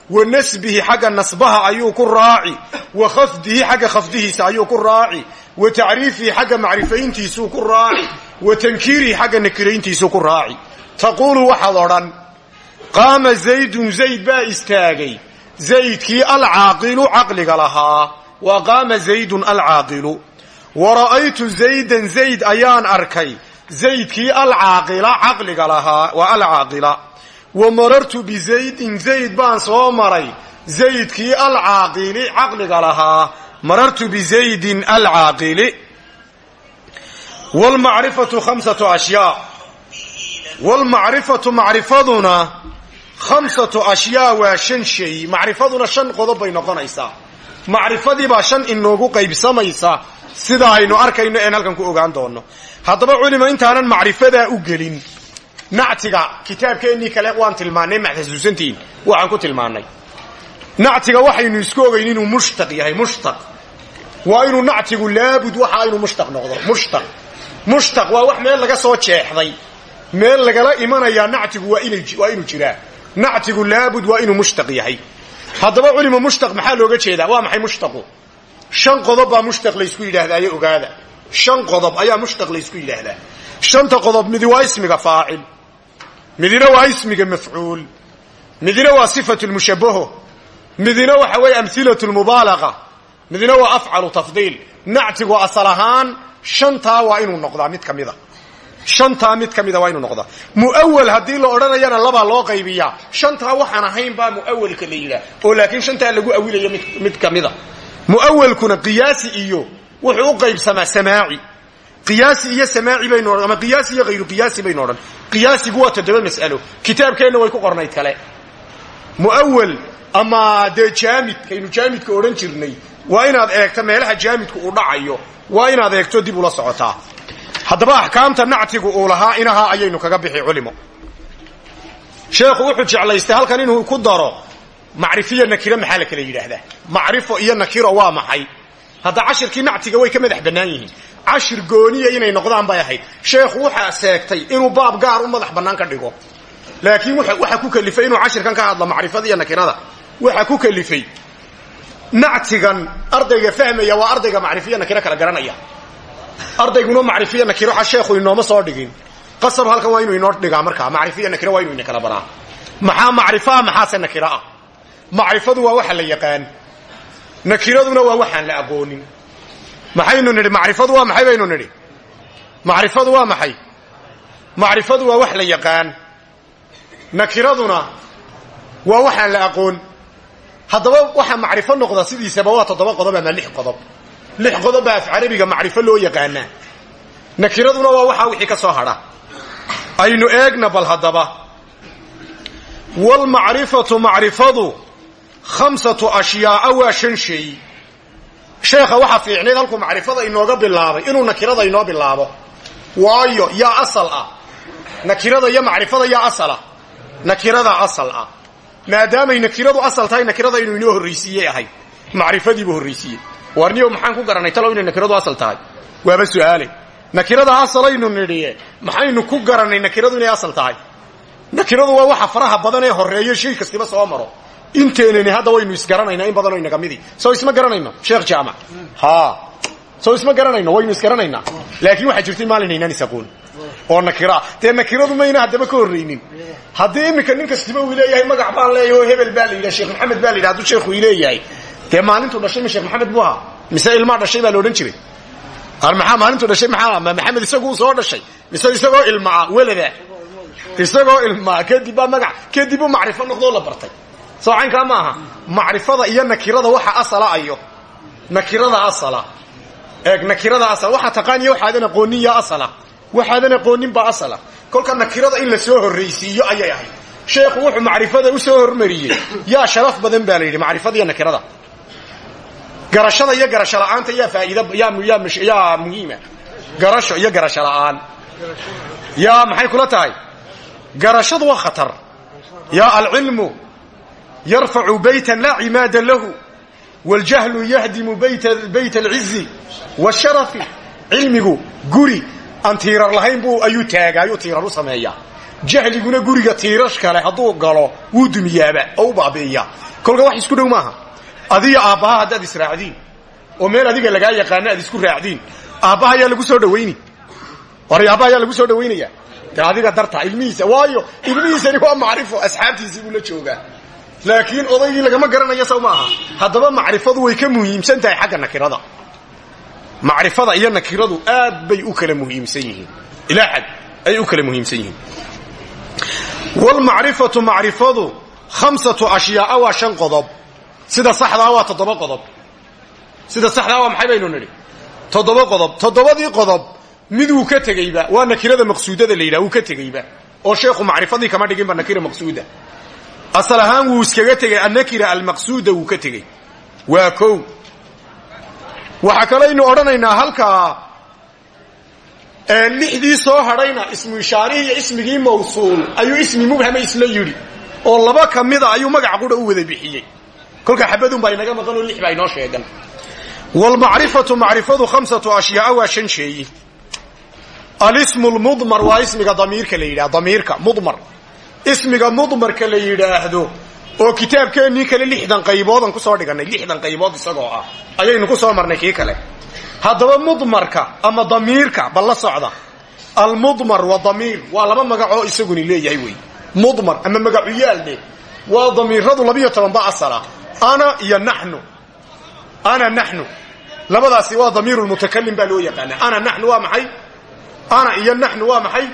Wa nasbihi xagga nasbaha ayuu ku raaci. Wa khafdihi xagga khafdihiisa ayuu ku raaci. Wa tacriifihi xagga macrifayntiisuu ku raaci. Wa tankiirihi xagga nakirayntiisuu ku raaci. Taquulu waxaad odhan qaama zaydun zayd baa istaagay. Zaydkii alcaaqilu caqliga lahaa. Wa qaama zaydun alcaaqilu wa ra'aytu zaydan zayd ayaan arkay zaydkii alcaaqila caqliga lahaa waa alcaaqila wa marartu bizaydin zayd baan soo maray zaydkii alcaaqili caqliga lahaa marartu bizaydin alcaaqili wlmacrifatu khamsatu ashyaa wlmacrifatu macrifaduna khamsatu ashyaa waa shan shay macrifaduna shan qodob bay noqonaysaa macrifadiibaa shan inoogu qaybsamaysa sida aynu arkayno een halkan ku ogaan doono haddaba culima intaanan macrifadaa u gelin. Nactiga kitaabkeennii kale waan tilmaanay maxasuusantiin waxaan ku tilmaanay nactiga waxaynu isku ogeyn inuu mushtaq yahay mushtaq. Waa inuu nactigu laabud waxa inuu mushtaq noqdo mushtaq. Mushtaq waa wax meel laga soo jeexday. Meel lagala imanayaa nactigu waa inuu jiraa. Nactigu laabud waa inuu mushtaq yahay haddaba culima mushtaq maxaa looga jeedaa? Waa maxay mushtaqu? Shan qodob baa mushtaq laysku yidhaahdaayo ogaada. Shan qodob ayaa mushtaq laysku yidhaahdaa. Shanta qodob midi waa ismiga faacil midina waa ismiga mafcuul midina waa sifatu lmushabaho midina waxa weeye amhilatu lmubaalaqa midina waa afcalu tafdiil. Nactigu asal ahaan shantaa waa inuu noqdaa mid ka shantaa mid ka mida noqdaa. Mu'awal haddii la odhanayana labaa loo qaybiyaa. Shantaa waxaan ahayn baa mu'awalka la yidhaah oo laakiin shantaa lagu awilayo mid ka mida mu'awalkuna qiyaasi iyo wuxuu qaybsamaa samaaci. Qiyaasi iyo samaaci baynu odhan ama qiyaasi iyo hayru qiyaasi baynu odhan. Qiyaasigu waa toddoba mas'alo. Kitaabkeenna way ku qornayd kale. Mu'awal ama dee jaamid kaynu jaamidka odhan jirnay waa inaad eegto meelaha jaamidku uu dhacayo. Waa inaad eegto dib ula socotaa haddaba axkaamta nactigu uu lahaa inahaa ayaynu kaga bixi culimo. Sheekhu wuxuu jeclaystay halkan inuu ku daro macrifiyo nakiro maxaa la kala macrifo iyo nakiro waa maxay? Hadda cashirkii nactiga way ka madax bannaan yihiin. Cashir gooniya inay noqdaan bay ahayd. Sheekhu waxaa seegtay inuu baab gaar u madax bannaan ka dhigo. Laakiin waxaa ku kalifay inuu cashirkan ka hadlo macrifada iyo nakirada. Waxaa ku kalifay nactigan ardayga fahmaya waa ardayga macrifiyo nakiro kala garanaya ardayguna macrifiya nakiro a sheekhu inooma soo dhigin. Qasab halkan waa inuu inoo dhigaa markaa. Macrifiya nakiro waa inuu ina kala baraa maxaa macrifaah maxaase nakiro ah? Macrifadu waa waxa la yaqaan. Nakiraduna waa waxaan la aqoonin maxaynu nidhi macrifadu waa maxay baynu nidhi? Macrifadu waa maxay? Macrifadu waa wax la yaqaan. Nakiraduna waa waxaan la aqoon haddaba waxaa macrifo noqda sidiisaba waa toddoba qodob ama lix qodob lix qodob baa af carabiga macrifo loo yaqaanaa. Nakiraduna waa waxaa wixii ka soo hadha. Aynu eegna bal haddaba. Walmacrifatu macrifadu khamsatu ashyaaa waa shan shay. Sheekha waxaa fiicnayd halkuu macrifada inooga bilaabay inuu nakirada inoo bilaabo. Waayo yaa asal ah. Nakirada iyo macrifada yaa asal ah. Nakirada asal ah. Maadaamay nakiradu asal tahay nakirada inuu inoo horraysiiyey ahay. Macrifadiibuu horraysiiyey warniyo maxaan ku garanay talow inay nakiradu asal tahay? Waaba su'aale nakirada asalaynu nidhiye. Maxaynu ku garannay nakiradu inay asal tahay? Nakiradu waa waxa faraha badan ee horreeyo shay kastiba soo maro. Inteenani hadda waynu isgaranaynaa in badanoo inaga midi soo isma garanayno sheekh jaamac? Ha. Soo isma garanayno waynu isgaranaynaa laakiin waxaa jirtay maalin aynaan isaqoon oo nakira. Dee nakiradu mayna haddaba ka horraynin. Haddii iminka nin kastiba uu leeyahay magac baan leeyahay hebel baa la yidhaha sheekh maxamed baa la yidhaha hadduu sheekhu dee maalintuu dhashay ma sheekh maxamed buu ahaa? Mise ilmaa dhashay baa la odhan jiray? Maxaa maalintuu dhashay? Maxaa ma maxamed isaguu soo dhashay? Mise isagoo ilmaa welada isagoo ilmaa kadib baa magac kadib uu macrifo noqdoo la bartay. Soo caynkaa ma macrifada iyo nakirada waxa asala ayo. Nakirada asala. Eeg nakirada asal waxaa taqaaniya waxaadan aqoonin yaa asala. Waxaadan aqoonin baa asala. Kolka nakirada in la soo horraysiiyo ayay ahayd. Sheekhu wuxuu macrifada u soo hormariyey. Yaa sharaf badan baa la yidhi macrifada iyo nakirada garashada iyo garasho la'aanta yaa faa'iida yaa muhiima. Garasho iyo garasho la'aan yaa maxay kula tahay? Garashadu waa khatar. Yaa alcilmu yarfacu baytan laa cimaada lahu waljahlu yahdimu bayt alcizi washarafi cilmigu guri aan lahayn buu ayuu taaga ayuu tiirar u sameeyaa. Jahliguna guriga tiirash kale hadduu galo wuu dumiyaaba oo u baabi'iyaa. Kolka wax isku dhow maaha adiyo aabbaha haddaad israacdiin oo meel adiga lagaa yaqaano aad isku raacdiin aabbaha ayaa lagu soo dhawayni war aabbaha ayaa lagu soo dhawaynaya de adiga darta ilmihiisa waayo ilmihiisani waa macrifo asxaabtiisii buu la joogaa. Laakiin odaygii lagama garanayo saw maaha haddaba macrifadu way ka muhiimsan tahay xagga nakirada. Macrifada iyo nakiradu aad bay u kala muhiimsan yihiin. Ilaa xad ayay u kala muhiimsan yihiin. Walmacrifatu macrifadu khamsatu ashyaaa waa shan qodob sida saxdaa waa toddoba qodob. Sida saxdaa waa maxay baynu nidhi? Toddoba qodob. Toddobadii qodob mid wuu ka tegeyba waa nakirada maqsuudada la yidhaha ka tegeyba oo sheekhu macrifadii kama dhiginba nakira maqsuuda. Asal ahaan wuu iskaga tegey annakira almaqsuuda wuu ka tegey waa kow. Waxaa kalaynu odhanaynaa halkaa lixdii soo hadhayna ismu ishaarihii iyo ismigii mawsuul ayuu ismi mubhama isla yidhi oo laba ka mida ayuu magac qura u wada bixiyey kolka xabadun baa inaga maqan oo lix baa inoo sheegan. Wlmacrifatu macrifadu khamsatu ashyaaa waa shan sheeyi. Alismu lmudmar waa ismiga damiirka la yidhahdo damiirka mudmar. Ismiga mudmarka la yidhaahdo oo kitaabkeennii kale lixdan qayboodan ku soo dhigannay lixdan qaybood isagoo ah ayaynu ku soo marnay kii kale. Haddaba mudmarka ama damiirka bal la socda. Almudmar wa damiir waa laba magacoo isaguni leeyahay wey. Mudmar ama magacuyaaldhe waa damiiradu labiyo tobanba asala ana iyo naxnu. Ana naxnu. Labadaasi waa damiiru lmutakalim baa loo yaqaana ana naxnu waa maxay? Ana iyo naxnu waa maxay?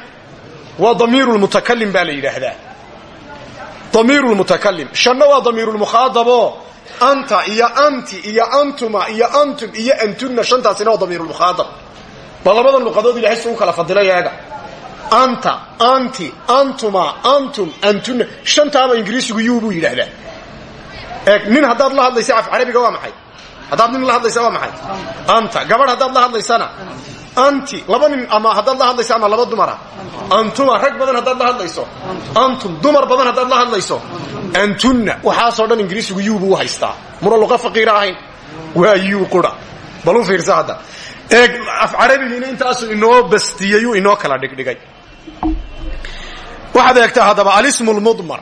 Waa damiiru lmutakalim baa la yidhaahdaa. Damiiru lmutakalim shanna waa damiiru lmukhaadabo anta iyo anti iyo antuma iyo antum iyo antunna shantaasina waa damiiru lmukhaadab ba labadan luqadood ilahay su u kala fadilay eega anta anti antuma antum antunna. Shantaaba ingiriisigu yuu buu eeg nin haddaad la hadlaysa af carabiga waa maxay? Haddaad nin la hadlaysa waa maxay? Anta gabadh haddaad la hadlaysana? Anti laba nin ama haddaad la hadlayso ama laba dumara? Antuma rag badan haddaad la hadlayso? Antum dumar badan haddaad la hadlayso? Antunna waxaasoo dhan ingiriisigu yuu buu u haystaa. Muna luqa ahayn. Waa yuu qura. Bal fiirsa hadda. Eeg af carabigiina intaasuu inoo bastiyeyuu inoo kala dhigdhigay. Waxaad eegtaa haddaba alismu lmudmar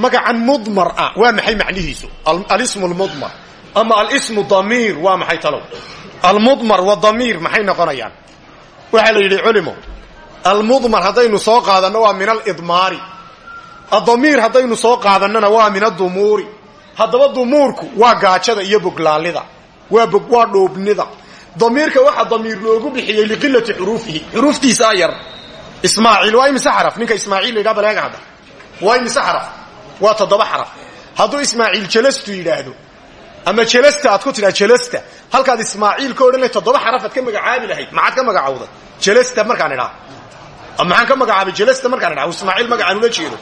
magacan mudmar ah waa maxay macnihiisu? Alismu lmudmar ama alismu damiir waa maxay talow? Almudmar wadamiir maxay noqonayaan? Waxaa la yidhi culimo almudmar haddaynu soo qaadanno waa min alidmaari. Adamiir haddaynu soo qaadannona waa min adumuuri haddaba dumuurku waa gaajada iyo boglaalida. Waa waa dhoobnida. Damiirka waxaa damiir loogu bixiyey liqilati xuruufihi. Xuruuftiisaa yar. Ismaaciil waa imise xaraf? Ninka ismaaciil la yidhaha baleega hadda. Waa waa toddoba xaraf. Hadduu ismaaciil jalastu yidhaahdo ama jelasta aad ku tidhaa jelasta halkaad ismaaciil ka odhan lahay toddoba xaraf aad ka magacaabi lahayd maxaad ka magacawday jelasta markaan idhaa maxaan ka magacaabay jelasta markaan idhaa ismaaciil magacaan ula jeedo.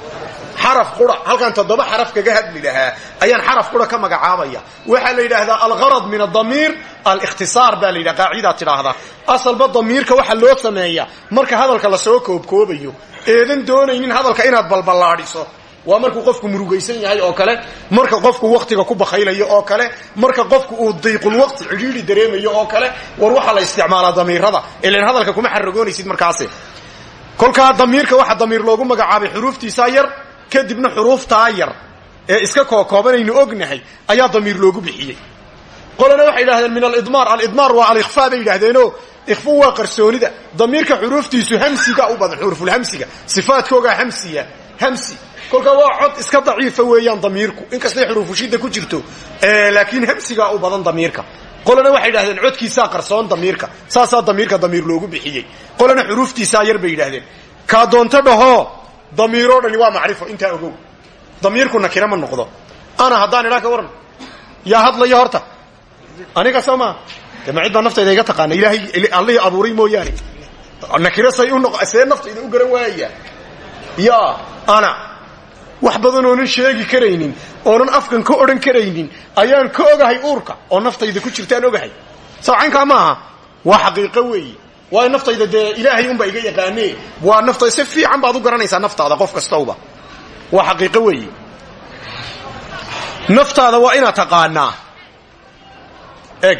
Xaraf qura halkaan toddoba xaraf kaga hadli lahaa ayaan xaraf qura ka magacaabaya. Waxaa la yidhaahdaa algharad min adamiir alikhtisaar baa la yidhaha. Qaacidaad tidhaahdaa. Asalba damiirka waxaa loo sameeyaa. Marka hadalka la soo koobkoobayo eedan doonaynin hadalka inaad balballaadhiso waa markuu qofku murugaysan yahay oo kale marka qofku waktiga ku bakhaylayo oo kale marka qofku uu diiqulwaqti cidhiidhi dareemayo oo kale war waxaa la isticmaalaa damiirada. Ilan hadalka kuma xaragoonaysid markaasi. Kolkaa damiirka waxaa damiir loogu magacaabay xuruuftiisaa yar kadibna xuruuftaa yar ee iska kookoobanaynu ognahay ayaa damiir loogu bixiyey. Qolana waxay yidhahdeen min alidmaar alidmaar waa alikhfaa bay yidhahdeeno ikhfu waa qarsoonida. Damiirka xuruuftiisu hamsiga u badan xurufulhamsiga sifaadkoogaa hamsiya hamsi kolkaa waa cod iska daciifa weeyaan damiirku. Inkastay xuruufushida ku jirto laakiin hamsigaa u badan damiirka. Qolana waxay yidhahdeen codkiisaa qarsoon damiirka. Saasaa damiirka damiir loogu bixiyey. Qolana xuruuftiisaa yar bay yidhahdeen kaa doonto dhahoo damiiroo dhani waa macrifo intaa ogow. Damiirku nakira ma noqdo. Ana haddaan idhaa ka waran. Yaa hadlaya horta? Aniga soo maa de ma cid ilaahay allihii abuuray mooyaane. Nakiro say u noq see naftayda u garan waaya. Ya ana wax badan oonan sheegi karaynin oonan afkan ka odhan karaynin ayaan ka ogahay uurka oo naftayda ku jirtaan ogahay. Sawcaynkaa ma aha waa xaqiiqo weeye waayo naftayda dee ilaahay unbaa iga yaqaane waa nafta si fiican baad u garanaysaa naftaada qof kastowba? Waa xaqiiqo weeye naftaada waa inaad taqaanaa. Eg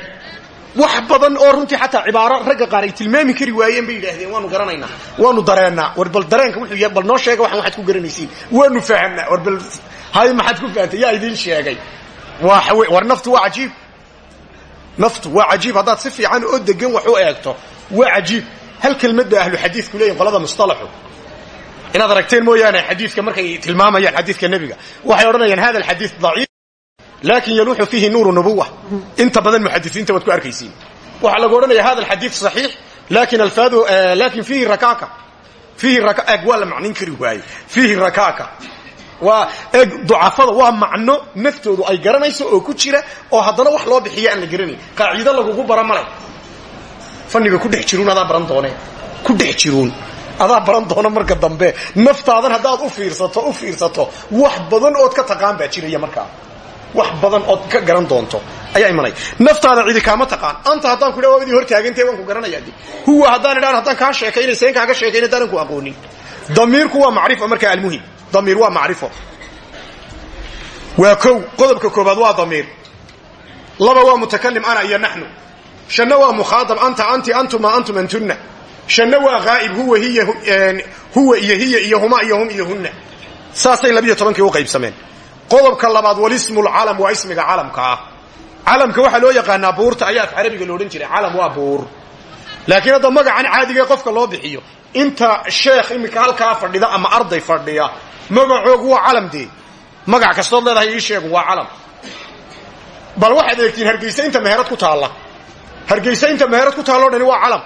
wax badan oo runtii xataa cibaaro ragga qaar ay tilmaami kari waayeen bay yidhaahdeen waanu garanaynaa waanu dareennaa. War dareenka wuxuu bal noo sheega waxan waxaad ku garanaysiin waanu fahamnaa war bal hay maxaad ku fahamtay yaa idiin sheegay. War naftu waa cajiib. Naftu waa cajiib. Haddaad si fiican oo degan wax eegto waa cajiib. Hal kelmad ba ahlu xadiidku leeyihiin qolada mustalaxu inaad aragteen mooyaane xadiidka markay tilmaamayaan xadiidka nebiga. Waxay odhanayaan hada alxadiid daciif laakin yaluuxu fiihi nuuru nubuwa inta badan muxadisiinta waad ku arkaysiin. Waxaa lagu odhanaya hada alxadiid saxiix laakiin alfaadu laakiin fiihi rakaaka. Fiihi eg waa la macnin kari waaye. Fiihi rakaaka. Waa eg ducafada waa macno naftoodu ay garanayso oo ku jira oo haddana wax loo bixiya aan la garanayn. Qaacido lagugu bara male fanniga ku dhex jiruun adaa baran doone marka dambe. Naftaadan haddaad u fiirsato u fiirsato wax badan ood ka taqaan baa jiraya markaa wax badan ood ka garan doonto. Ayaa imanaya naftaada cidi kaama taqaan. Anta haddaan ku idha waa idii hortaagantay waan ku garanaya de huwa haddaan idhaan haddaan kaa sheekaynay seen kaaga sheekayn haddaanan ku aqoonin. Damiirku waa macrifo markaa almuhim. Damiir waa macrifo. Waa kow qodobka koobaad waa damiir. Laba waa mutakalim ana iyo naxnu. Shanna waa mukhaadab anta anti antuma antum antunna. Shanna waa haa'ib huwa hiya huwa iyo hiya iyo huma iyo hum iyo hunna. Saasay labiyo tobankii u qaybsameen qodobka labaad walismu lcalam waa ismiga calamka ah. Calamka waxaa loo yaqaanaa buurta ayaa af carabiga lo odhan jiray. Calam waa buur. Laakiin hadda magacan caadigae qofka loo bixiyo inta sheekh iminka halkaa fadhida ama arday fadhiya magacoogu waa calam dee. Magac kastood leedahay ii sheegu waa calam. Bal waxaad eegtiin hargeysa inta meherad ku taalla. Hargeysa inta meherad ku taalloo dhani waa calam.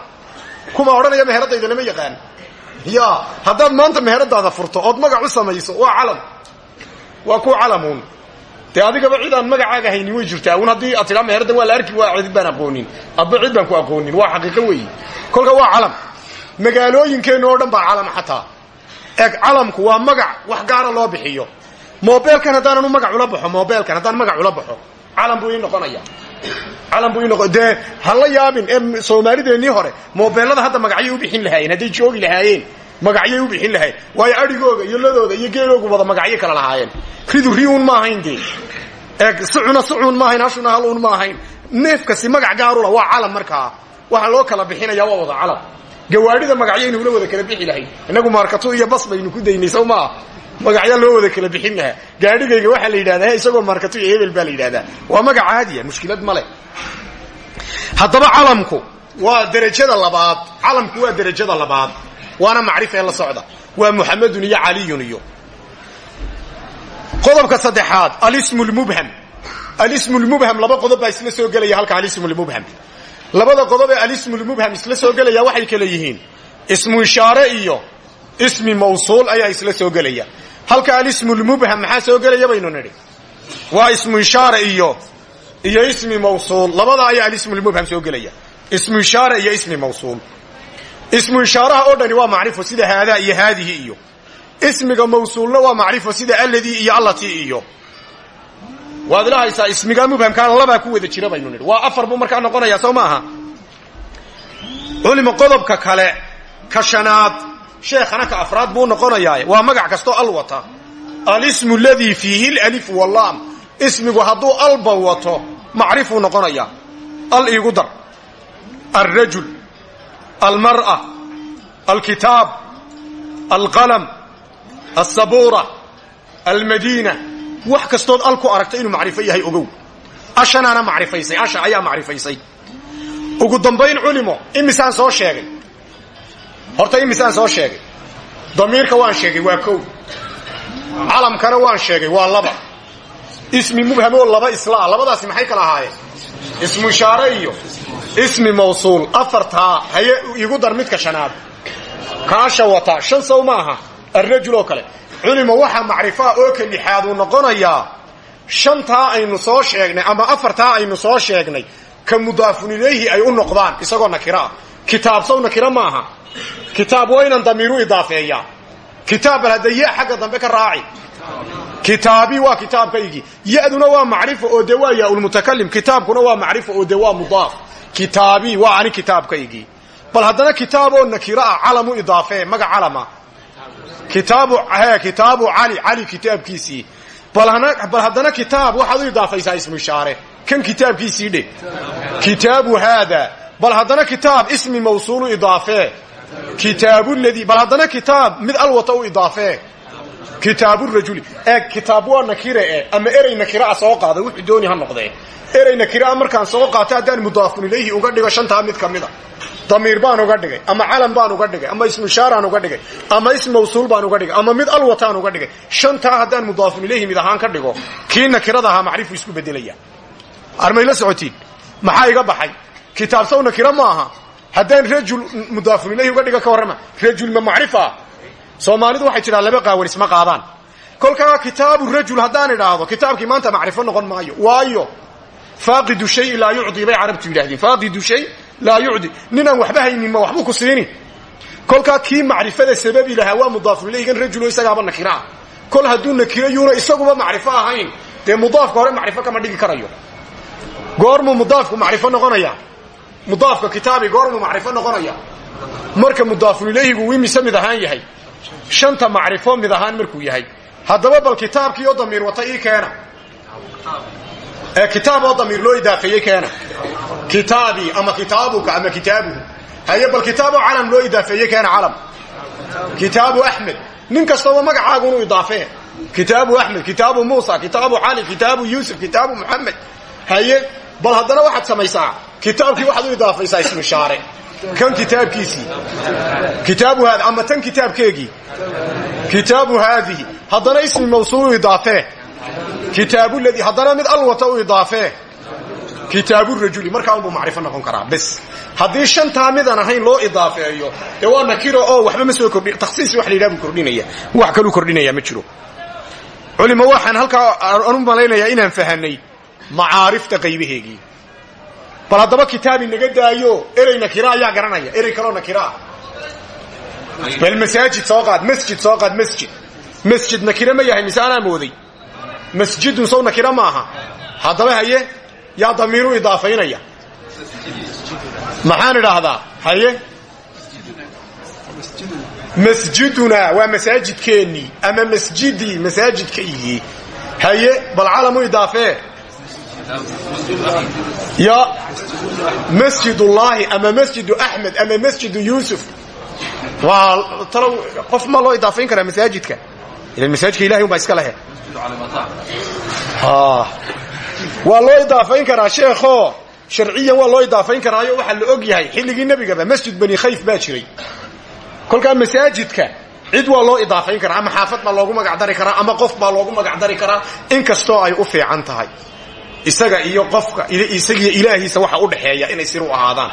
Kuma odhanaya meheradayda lama yaqaan. Ya haddaad maanta meheradaada furto ood magac u samayso waa calam waa ku calamuun. Dee adigaba cid aan magacaaga haynin way jirtaa. Un haddii aad tidhaa meherada waa la arki waa cid baan aqoonin. Adba cid baan ku aqoonin. Waa xaqiiqo weeye kolka waa calam. Magaalooyinkeenna oo dhan baa calam xataa. Eg calamku waa magac wax gaara loo bixiyo. Mobeelkan haddaanan u magac ula baxo mobeelkan haddaan magac ula baxo calam buu noqonaya. Calam buu ii noqo dee ha la yaabin ee soomaalideennii hore mobeelada hadda magacyay u bixin lahaayeen hadday joogi lahaayeen magacyay u bixin lahayn waayo adhigooga iyo ladooda iyo geeloogu wada magacyo kala lahaayeen. Ridu riun ma ahayn dee. Sucuna sucuun ma ahayn hashuna haluun ma ahayn. Neefkasi magac gaarula waa calam markaa. Waxaa loo kala bixinaya waa wada calam. Gawaadhida magacyaynu ula wada kala bixi lahayn. Inagu maarkatu iyo bas baynu ku daynay sow maa magacyaa loo wada kala bixin lahaa. Gaadhigayga waxaa la yidhahdaa isagoo markato iyo hebel baa la yidhahdaa. Waa magac caadiya mushkilad male haddaba calamku waa derajada labaad. Calamku waa derajada labaad waana macrifa ee la socda. Waa muxamedun iyo caliyun iyo. Qodobka saddexaad alismu lmubham alismu lmubham laba qodob baa isla soo gelaya halka alismu lmubham labada qodob ee alismu lmubham isla soo gelaya waxay kale yihiin. Ismu ishaare iyo ismi mawsuul ayaa isla soo gelaya. Halka alismu lmubham maxaa soo gelaya baynu nidhi? Waa ismu ishaare iyo iyo ismi mawsuul. Labada ayaa alismu lmubham soo ismu ishaaraha oo dhani waa macrifo sida haadaa iyo haadihi iyo. Ismiga mawsuulna waa macrifo sida alladii iyo allatii iyo. Waad ila haysaa ismiga mubhamkaan labaa ku wada jira baynu nidhi. Waa afar buu markaa noqonayaa soo maaha culima qodobka kale ka shanaad sheekhana ka afraad buu noqonayaa. Waa magac kastoo al wata. Alismu ladii fiihi lalif walaam ismigu hadduu alba wato macrifuu noqonayaa. Al iigu dar. Alrajul almar'a alkitaab alqalam alsabuura almadiina wax kastood al ku aragta inuu macrifo yahay ogow ashanaana macrifaysay asha ayaa macrifaysay ugu dambayn culimo imisaan soo sheegay horta imisaan soo sheegay damiirka waan sheegay waa kow calamkana waan sheegay waa laba ismi mubhamoo laba islaa labadaasi maxay kala ahaayeen ismu ishaare iyo ismi mawsuul. Afartaa haye igu dar midka shanaad. Kaasha wata shan sow maaha. Alrajul oo kale. Culimo waxaa macrifaa oo ka lixaaduu noqonayaa shantaa aynu soo sheegnay ama afartaa aynu soo sheegnay ka mudaafun ilayhi ay u noqdaan isagoo nakiro ah kitaab sow nakiro maaha. Kitaab waa inaan damiiru idaafeeyaa kitaab bal hadda ya xagga dambe ka raaci. Kitaabii waa kitaabkaygii. Ya-duna waa kitaabii waa ani kitaabkaygii. Bal haddana kitaab oo nakiro ah calamu idaafee maga calama. Kitaabu cali cali kitaabkiisii. Bal haddana kitaab waxaad u idaafaysaa ismu ishaare. Kan kitaabkiisii dhe kitaabu haada. Bal haddana kitaab ismi mawsuulu idaafee kitaabu ladii. Bal haddana kitaab mid alwata u idaafee kitaaburajuli eeg kitaab waa nakire e ama erey nakira soo qaada wuxuu dooni ha noqdee. Erey nakira markaan soo qaato haddaan mudaafun ilayhi uga dhigo shantaa mid ka mida. Damiir baan uga dhigay ama calam baan uga dhigay ama ismu ishaaraan uga dhigay ama ism mawsuul baan uga dhigay ama mid alwataan uga dhigay. Shantaa haddaan mudaafun ilayhi mid ahaan ka dhigo kii nakirada ahaa macrifu isku bedelaya. Armay la socotiin? Maxaa iga baxay? Kitaab saw nakira ma aha. Haddaan rajul mudaafun ilayhi uga dhiga ka soomaalidu waxay tidhaha laba qaawan isma qaadaan. Kolkaa kitaabu rajul haddaan idhaahdo kitaabkii maanta macrifo noqon maayo. Waayo faaqidu shay laa yucdi bay carabtu yidhahdeen faaqidu shay laa yucdi. Ninaan waxba haynin ma waxbuu ku siini kolkaa kii macrifada sababi lahaa waa mudaafun ilayhigan rajulo isagaaba nakira. Ah kol hadduu nakiro yuuna isaguba macrifo ahayn dee mudaafka hore macrifo kama dhigi karayo. Goormuu mudaafku macrifo noqonaya? Mudaafka kitaabi goormuu macrifo noqonaya? Marka mudaafun ilayhigu wii mise mid ahaan yahay shanta macrifo mid ahaan markuu yahay. Haddaba bal kitaabkii oo damiir wata ii keena. Ee kitaab oo damiir loo idaafeeyey keena. Kitaabii ama kitaabuka ama kitaabuhu. Haye bal kitaab oo calam loo idaafeeyey keena calam. Kitaabu axmed. Nin kastaba magacaagunu idaafee. Kitaabu axmed kitaabu muusa kitaabu cali kitaabu yuusuf kitaabu muxamed haye bal haddana waxaad samaysaa. Kitaabkii waxaad u idaafaysaa ismu shaare kan kitaabkiisii kitaabu haadi ama tan kitaabkeegii kitaabu haadihi haddana ismi mawsuulu idaafee. Kitaabu ladii haddana mid alwata u idaafee. Kitaabu rajuli markaa unbuu macrifo noqon karaa bes. Haddii shantaa midaan ahayn loo idaafeeyo dee waa nakiro oo waxba ma soo kordhi takhsiis wax la yidhaha buu kordhinaya. Wax kaluu kordhinaya ma jiro. Culimo waxaan halkaa anu malaynayaa inaan fahanay macaarifta qaybaheegii bal haddaba kitaabi naga daayo erey nakira ayaa garanaya erey kaloo nakiraah bal masaajid soo masjid soo masjid. Masjid nakire ma yahay mise anaa mooday? Masjidun sow nakira ma aha. Haddaba haye yaa damiiru idaafaynaya. Maxaan idhaahdaa? Haye? Masjidunaa waa masaajidkeennii ama masjidii masaajidkaygii haye bal calamu idaafee ya masjidullaahi ama masjidu axmed ama masjidu yuusuf waa talow qof ma loo idaafayn karaa masaajidka? Ilan masaajidka ilahay unbaa iska lehe waa loo idaafayn karaa sheekho sharciyan waa loo idaafayn karaayo waxaa la og yahay xilligii nebigaba masjid bani khayf baa jiray. Kolkaa masaajidka cid waa loo idaafayn karaa ama xaafad baa loogu magacdari karaa ama qof baa loogu magacdari karaa inkastoo ay u fiican tahay isaga iyo qofka isagiyo ilaahiisa waxa u dhaxeeya inay sir u ahaadaan.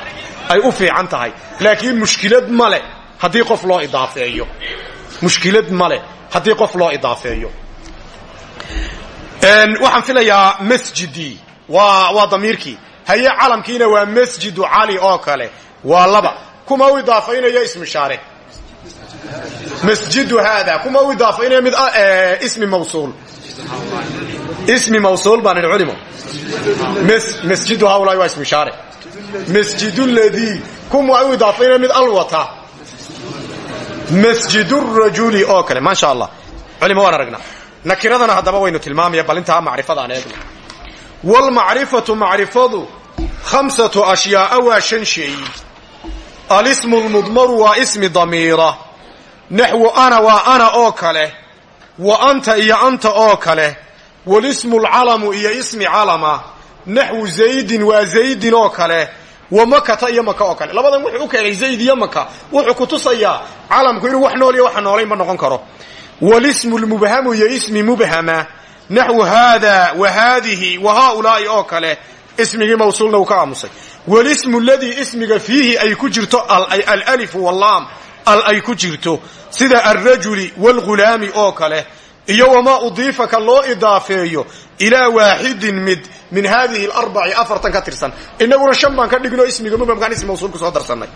Ay u fiican tahay. Laakiin mushkilad male haddii qof loo idaafeeyo. Mushkilad male haddii qof loo idaafeeyo. Waxaan filayaa masjidii waa damiirkii. Haye calamkiina waa masjidu cali oo kale. Waa laba. Kuma u idaafaynaya ismishaare masjidu haada. Kuma u idaafaynaya mid ismi mawsuul ismi mawsuul baan idhi culimo masjidu haulaai waa ismishaare masjidu ladii kuma u idaafaynaya mid alwata masjidu rajuli oo kale maasha allah culimo waan aragnaa nakiradana haddaba waynu tilmaamaya bal intaa macrifadaan eegno wlmacrifatu macrifadu khamsatu ashyaaa waa shan shay alismu lmudmaru waa ismi damiira naxwu ana waa ana oo kale wa anta iyo anta oo kale walismu lcalamu iyo ismi calama naxwu zaydin waa zaydin oo kale wa makata iyo maka oo kale. Labadan wuxuu u keenay zayd iyo maka wuxuu ku tusayaa calamku inuu wax nool iyo waxa noolayn ma noqon karo. Walismu lmubhamu iyo ismi mubhama naxwu haada wa haadihi wa haaulaa'i oo kale ismigii mawsuulna uu ka aamusay. Walismu ladii ismiga fiihi ay ku jirto alalifu wallaam al ay ku jirto sida alrajuli waalghulaami oo kale iyo wamaa udiifa ka loo idaafeeyo ilaa waaxidin mid min haadihi alarbaci afartan ka tirsan inaguna shan baan ka dhigno ismiga mubhamkaan ismi mawsuul ku soo darsannay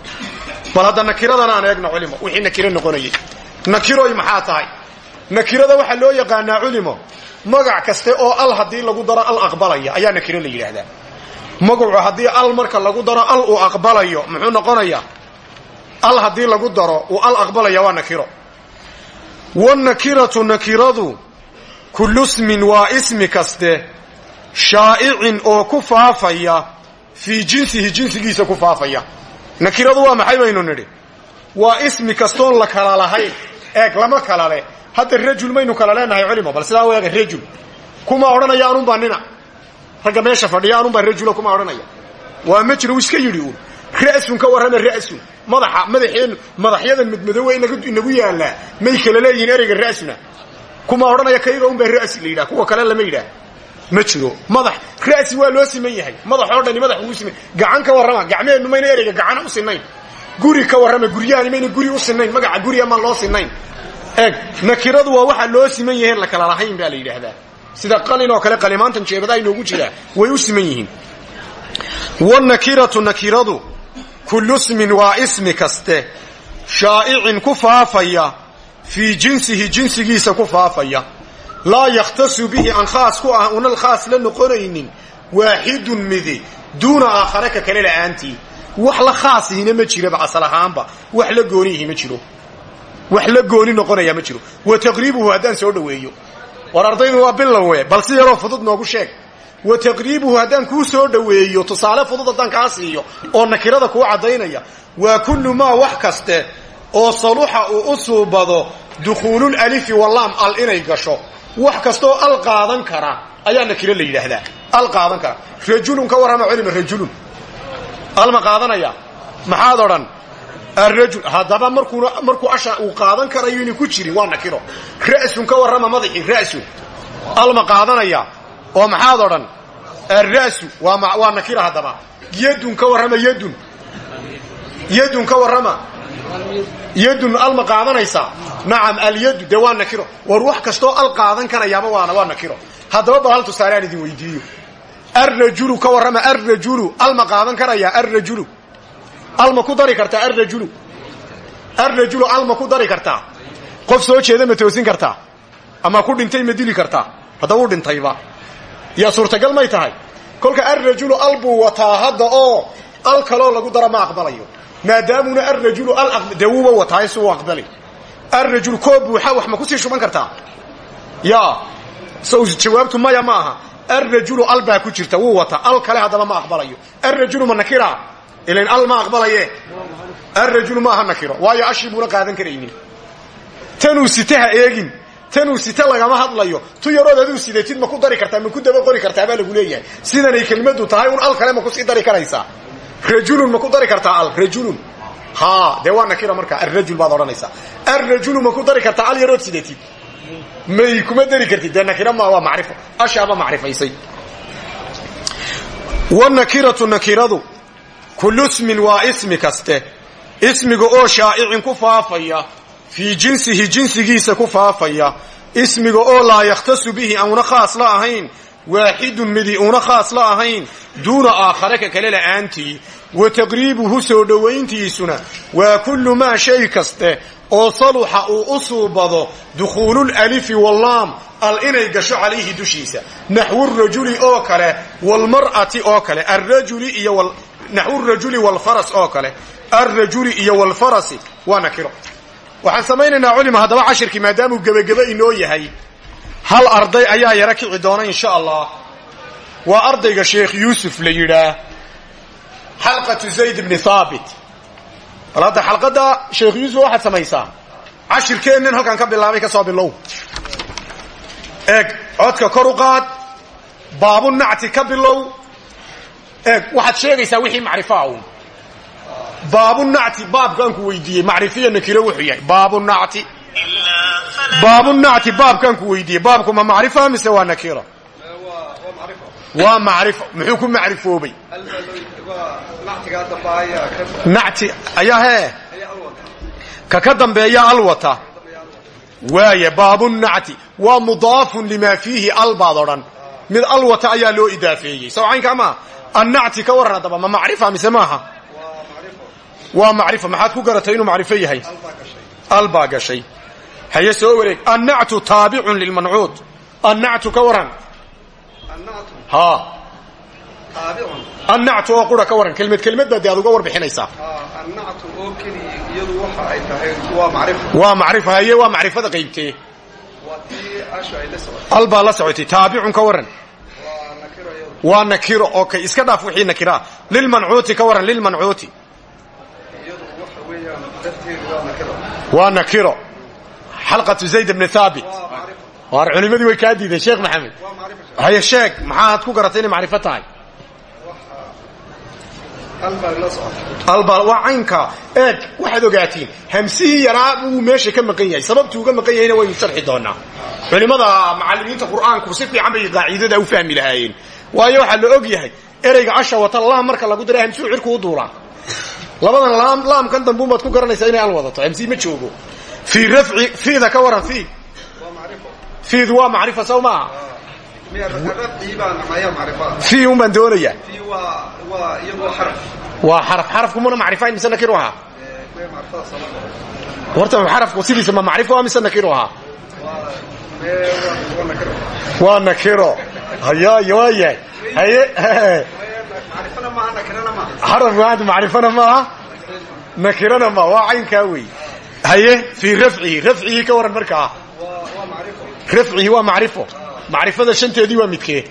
bal hadda nakiradana aan eegno culimo wixii nakiro noqonayay nakiroy maxaa tahay nakirada waxaa loo yaqaanaa culimo magac kaste oo al haddii lagu daro al aqbalaya ayaa nakiro la yidhaahdaa magacu haddii al marka lagu daro al uu aqbalayo muxuu noqonayaa al haddii lagu daro uu al aqbalaya waa nakiro wanakiratu nakiradu kullu smin waa ismi kaste shaa'icin oo ku faafaya fii jinsihi jinsigiisa ku faafaya nakiradu waa maxay baynu nidhi waa ismi kastoon la kala lahayn eeg lama kala leh hadda rajul maynu kala leenahay culimo bal sidaa weega rajul kuma odhanaya anunbaa nina ragga meesha fadhiya anunbaa rajulo kuma odhanaya waa ma jiro iska yidhi uun ra'sun ka warrama ra'sun. Madaxa madaxeen madaxyadan madmadoowe inagu yaallaa may kala leeyihiin ereyga ra'suna. Kuma odhanaya kayga unbaa ra'si la yidhaha kuwa kale lama yidhaah ma jiro. Madax ra'si waa loo siman yahay. Madax oo dhani madax uu siman. Gacan ka warrama gacmeennu mayna ereyga gacana u sinayn. Guri ka warrama guryahani mayna guri u sinayn. Magaca guriya maan loo sinayn. Eeg nakiradu waa waxa loo siman yahay la kala lahayn baa la sida qalin kale qalimaantan jeebada inoogu jiraa way u siman yihiin. Wanakiratu nakiradu kullu smin waa ismi kaste shaa'icin ku faafaya fii jinsihi jinsigiisa ku faafaya laa yakhtasu bihi aan khaas ku ah unan khaas la noqonaynin waaxidun midi duuna aakhare ka kale la'aantii wax la khaasihina ma jiraba asal ahaanba wax la gooniyihi ma jiro wax la gooni noqonaya ma jiro wa taqriibuhu haddaan soo dhoweeyo war ardaydu waa bal si yaroo fudud noogu sheeg wa taqriibuhu haddaan kuu soo dhoweeyo tusaale fudud haddaan kaa siiyo oo nakirada kuu caddaynaya waa kullu maa wax kaste oo saluxa uu u suubado dukhuulul alifi wallaam al inay gasho. Wax kastaoo al qaadan kara ayaa nakiro la yidhaahdaa. Al qaadan kara. Rajulun ka warrama culima rajulun. Alma qaadanaya? Maxaad odhan? Arajul haddaba markuuna markuu asha uu qaadan karayo inay ku jirin waa nakiro. Ra'sun ka warrama madaxii ra'sun. Alma qaadanaya oo maxaad odhan? Arra'su waa nakira haddaba. Yadun ka warrama yadun. Yadun ka warrama. Yadun alma qaadanaysa? Nacam alyadu dee waa nakiro. War wax kastoo al qaadan karayaaba waana waa nakiro. Haddaba bal hal tusaale aan idin weydiiyo. Arrajulu ka warrama arrajulu alma qaadan karaya arrajulu? Alma ku dari kartaa arrajulu? Arrajulu alma ku dari kartaa? Qof soo jeeda ma toosin kartaa? Ama ku dhintay ma dili kartaa? Haddaba u dhintayba yaa suurtagal may tahay. Kolka arrajulu al buu wataa hadda oo al kaloo lagu dara ma aqbalayo. Maadaamuna arrajulu al dee wuuba wataayo si uu aqbali. Arrajul koo buuxa wax ma ku sii shuban kartaa? Ya jawaabtu ma aha. Arrajulu al baa ku jirta wuu wataa. Al kale ma aqbalayo. Arrajulu ma nakira? Ilan al ma aqbalaye? Arrajulu maaha nakiro. Waayo ashii buuna qaadan karaynin. Tanuu sitaha eegin tanuu sita lagama hadlayo. Tu yarood aduu sidatid ma ku dari kartaa ma ku daba qori kartaa baa lagu leeyahay. Sidanay kelmadu tahay un al kale ma ku sii dari karaysaa rajulun ma ku dari kartaa al rajulun. Ha dee waa nakira markaa arrajul baad odhanaysaa. Arrajulu ma ku dari kartaa al yarood sidatid may kuma dari kartid dee nakira ma waa macrifo. Ashaaba macrifaysay. Wanakiratu nakiradu kullu smin waa ismi kaste. Ismiga oo shaa'icin ku faafaya fii jinsihi jinsigiisa ku faafaya. Ismiga oo laa yakhtasu bihi auna khaas la ahayn. Waaxidun midi una khaas la ahayn. Duuna aakhare ka kale la'aantii. Wa taqriibuhu soo dhowayntiisuna waa kullu maa shay kaste oo saluxa uu u suubado dukhuululalifi wallaam al inay gasho calayhi dushiisa. Naxwurajuli oo kale walmar'ati oo kale arrajuli iyo naxwurajuli walfaras oo kale. Arrajuli iyo walfarasi waa nakiro waxaan samaynaynaa culima haddaba cashirkii maadaamuu gebagebe inoo yahay. Hal arday ayaa yaro kici doona insha allah. Waa ardayga sheekh yuusuf la yidhaah xalqatu zayd bni haabit bal hadda xalqadda sheekh yuusuf waxaad samaysaa. Cashirkeennan halkaan ka bilaabay ka soo bilow. Eeg codka kor u qaad baabu nacti ka bilow. Eeg waxaad sheegaysaa wixii macrifaa uun baabu nacti baabkaan ku weydiiyey macrifiya nakiro wuxuu yahay baabu nacti. Baabu nacti baabkaan ku weydiiyey baabku ma macrifa mise waa nakira? Waa macrifo muxuu ku macrifoobay? Nacti ayaa hee? Ka ka dambeeya alwata waaya baabu nacti waa mudaafun limaa fiihi al baad odhan. Mid alwata ayaa loo idaafeeyey. Sawcaynka maa annacti ka warran haddaba ma waa macrifa maxaad ku garatay inuu macrifo yahay? Al baa gashay. Haye soo wareeg. Annactu taabicun lilmancuud annactu ka waran. Ha. Annactu oo qura ka waran. Kelmad kelmad baa dee aad uga warbixinaysaa oo waa macrifa haye waa macrifada qaybtee al baa la socotay. Taabicun ka waran. Waa nakiro nakiro. Okay iska dhaaf wixii nakiraa lilmancuuti ka waran. Lilmancuuti iyadu waxa weeyaan darteedu waa nakiro waa nakiro. Xalqatu zayd bni haabit waar culimadii way kaa diideen sheekh maxamed. Haye sheeg maxaad ku garatay inay macrifo tahay? Hal baa la socotay alba waa caynka. Eeg waxaad ogaatiin hamsihii yaraa buu meesha ka maqan yahay. Sababtuu uga maqan yahayna waynu sharxi doonaa culimmada macallimiinta qur'aanku si fiican bay qaacidada u fahmi lahaayeen. Waayo waxaa la og yahay ereyga asha wata laam marka lagu dara hamsuhu cirku u duulaa labadan laam laamkan dambuunbaad ku garanaysaa inay al wadato hamsihi ma joogo. Fii rafci fiida ka waran fii. Fiidu waa macrifa saw maaha fii un baan doonayaa. Waa xaraf. Xarafkumuna macrifayn mise nakir u ahaa? Horta xarafku sidiisa ma macrifo mise nakir u ahaa? Waa nakiro waa nakiro hayaay waa yahay haye nakirana maaha xaraf maanta macrifana maaha. Nakirana ma waa caynkaa wey haye fii rafcihi. Rafcihii ka waran markaa macrifo rafcihi waa macrifo. Macrifada shanteedii waa midkee.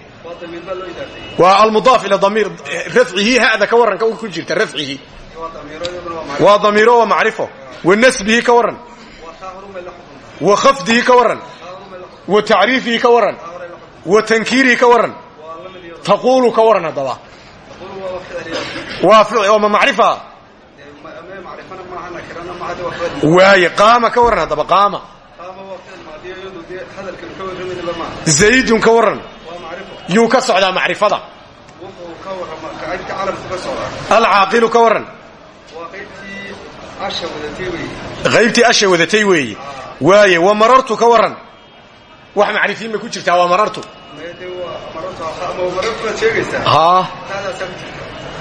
Waa almudaaf ila damiir. Rafcihi hada ka waran ku jirta rafcihi. Waa damiiro waa macrifo. Wa nasbihi ka waran. Wa khafdihi ka waran. Wa tacriifihi ka waran. Wa tankiirihi ka waran. Taquulu ka waran haddaba taqulu waa ficil iyadu waa ficil oo ma macrifa? Ee ma- mee macrifana maaha nakirana maaha dee waa ficil waaye qaama ka waran haddaba qaama. Zaydun ka waran yuu ka socdaa macrifada. Alcaaqilu ka waran qaybtii asha wadatay weeye. Waaye wa marartu ka waran wax macrifiin ma ku jirtaa waa marartu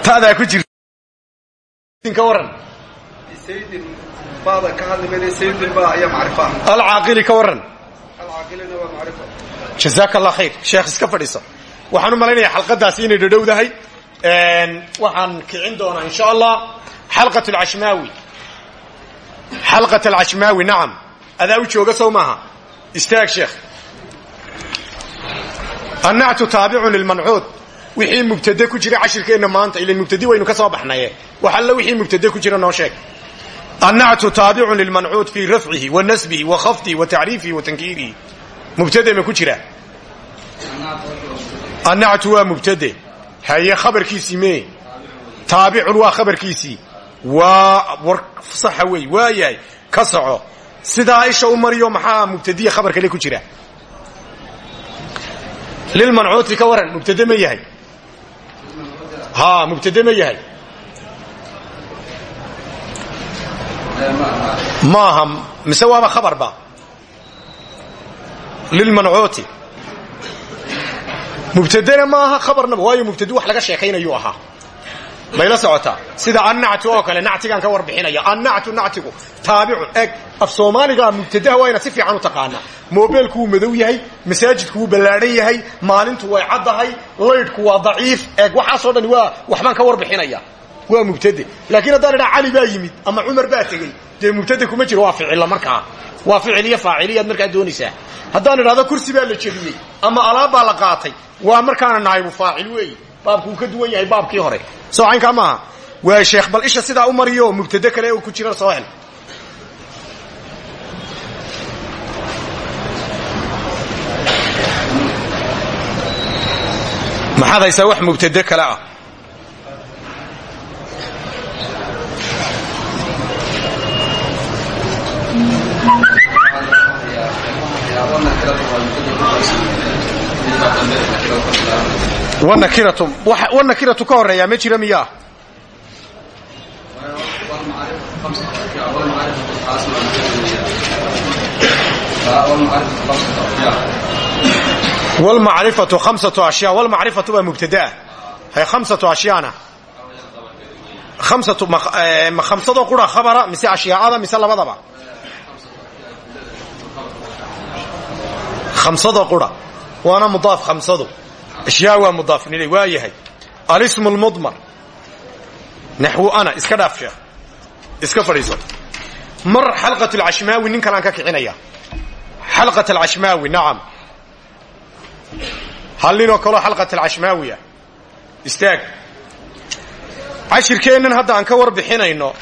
ta'daa ku jirta ka waran alcaaqili ka waran jazaaka allah khayr sheekh iska fadhiiso waxaan u malaynayaa xalqadaasi inay dhadhowdahay waxaan kicin doonaa insha allah xalqat alcashmaawi xalqat alcashmaawi nacam adaa u jooga sow maaha. Istaag sheekh annactu taabicun lilmancuud. Wixii mubtade ku jira cashirkeenna maanta ila mubtadi waynu ka soo baxnaye. Wax alla wixii mubtade ku jira noo sheeg. Annactu taabicun lilmancuud fii rafcihi wa nasbihi wa khafdihi wa tacriifihi wa tankiirihi. Mubtade ma ku jira? Annactu waa mubtade. Haye khabarkiisii mee. Taabicun waa khabarkiisii waa war saxa wey waa yahay ka soco. Sidaa isha u mariyo maxaa mubtadiya khabar kale ku jira lilmancuuti ka waran mubtade ma yahay ha mubtade ma yahay maaha mise waaba khabarba lilmancuuti mubtadena maaha khabarnaba waayo mubtade wax laga sheekaynayuu ahaa mayla socotaa sida annactu oo kale nactigaan ka warbixinaya. Annactu nactigu. Taabicun eg. Af soomaaligaa mubtadaha waa inaad si fiican u taqaanaa mobeelku wuu madow yahay masaajidku wuu ballaadhan yahay maalintu way caddahay laydhku waa daciif. Eeg waxaasoo dhani waa waxbaan ka warbixinaya. Waa mubtade. Laakiin haddaan idhaa cali baa yimid ama cumar baa tegey dee mubtade kuma jiro waa ficilla markaa. Waa ficil faaciliyaad markaa doonaysaa. Haddaan idhahdo kursi baa la jebiyey ama alaab baa la qaatay waa markaana naayibu faacil weeye baabkuu ka duwan yahay baabkii hore. Soo caynkaa maaha waa sheekh bal isha sidaa u mariyo mubtade kale uu ku jira soo hel maxaad haysaa wax mubtade kale ah wanakiratu ka horeeyaa ma jira miyaa? Wlmacrifatu hamsatu ashyaa wlmacrifatu waa mubtadaa. Hay khamsatu ashyaana. Khamsatu ma khamsadoo qura khabara mise ashyaacada mise labadaba? Khamsadoo qura waana mudaaf khamsadu ashyaa waa mudaafun ilay waa yahay. Alismu lmudmar naxwu ana iska dhaaf sheekh. Iska fadhiiso. Mar xalqat alcashmaawi nin kalaan ka kicinaya. Xalqat alcashmaawi nacam hal ninoo kaloo xalqat alcashmaawi ah. Istaag. Cashirkeennan hadda aan ka warbixinayno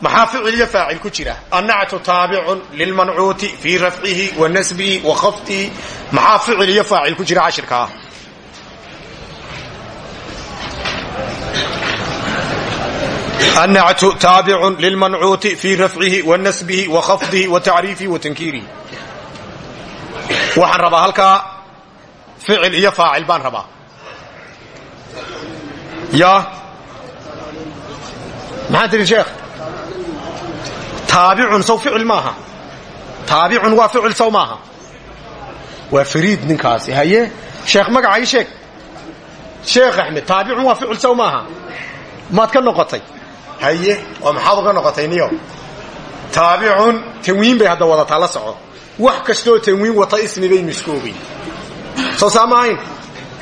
maxaa ficil iyo faacil ku jira. Annactu taabicun lilmancuuti fii rafcihi wa nasbihi wa khafdihi maxaa ficil iyo faacil ku jira cashirkaa annactu taabicun lilmancuuti fii rafcihi wa nasbihi wa khafdihi wa tacriifihi wa tankiirihi waxaan rabaa halkaa ficil iyo faacil baan rabaa ya maxaa tihi sheekh taabicun saw ficil maaha taabicun waa ficil saw maaha waa fariid ninkaasi haye sheekh magaca ii sheeg sheekh axmed taabicun waa ficil saw maaha maad ka noqotay haye oo maxaad uga noqotay niyo? Taabicun tanwiin bay hadda wadataa la soco. Wax kastoo tanwiin wata ismi baynu isku ogeyn soo saa ma ahayn?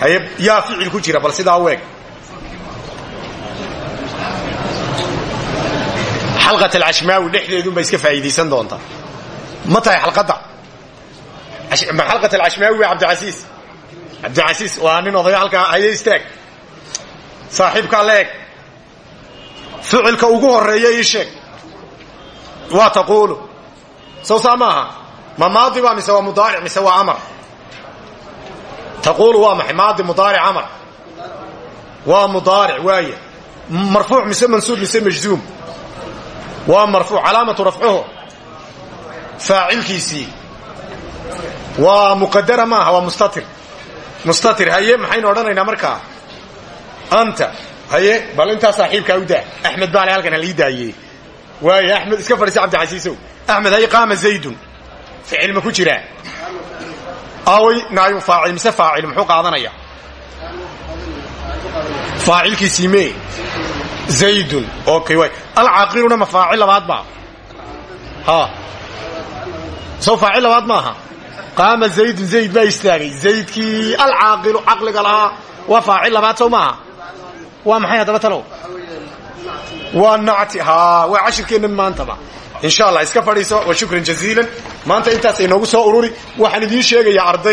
Haye yaa ficil ku jira bal sidaa u eg xalqat alcashmaawi dhexdeedunbaa iska faa'iidaysan doontaa. Ma tahay xalqadda? Ma xalqat alcashmaawi waa cabdicasiis cabdicasiis waa nin odayo halkaa haye istaag. Saaxiibkaa la eg ficilka ugu horreeya ii sheeg. Waa taquulu. Sow saa maaha? Ma maadi baa mise waa mudaaric mise waa amar? Taquulu waa maxay? Maadi mudaaric amar. Waa mudaaric waaye. Marfuuc mise mansuub mise majzuum. Waa marfuuc calaamatu rafcuhu. Faacilkiisii. Waa muqadara maaha mustatir. Mustatir haye maxaynu odhanaynaa markaa? Anta haye bal intaa saaxiibkaa u daa. Axmed baale halkan halii daayey waaye axmed iska fadhiisa cabdicasiisow. Axmed haye qaama zaydun. Ficil ma ku jiraa aaway naayu faacil mise faacil muxuu qaadanaya? Faacilkiisii mee zaydun okay way alcaaqiluna ma faacil labaad baa. Ha. Sow faacil labaad maaha qaama zaydun zayd baa istaagay. Zaydkii alcaaqilu caqliga lahaa. Waa faacil labaad sow maaha waa maxay haddaba talow? Waa nacti. Ha waa cashirkeennan maantaba. Insha allah iska fadhiiso. Wa shukran jaziilan. Maanta intaas inoogu soo ururi. Waxaan idiin sheegayaa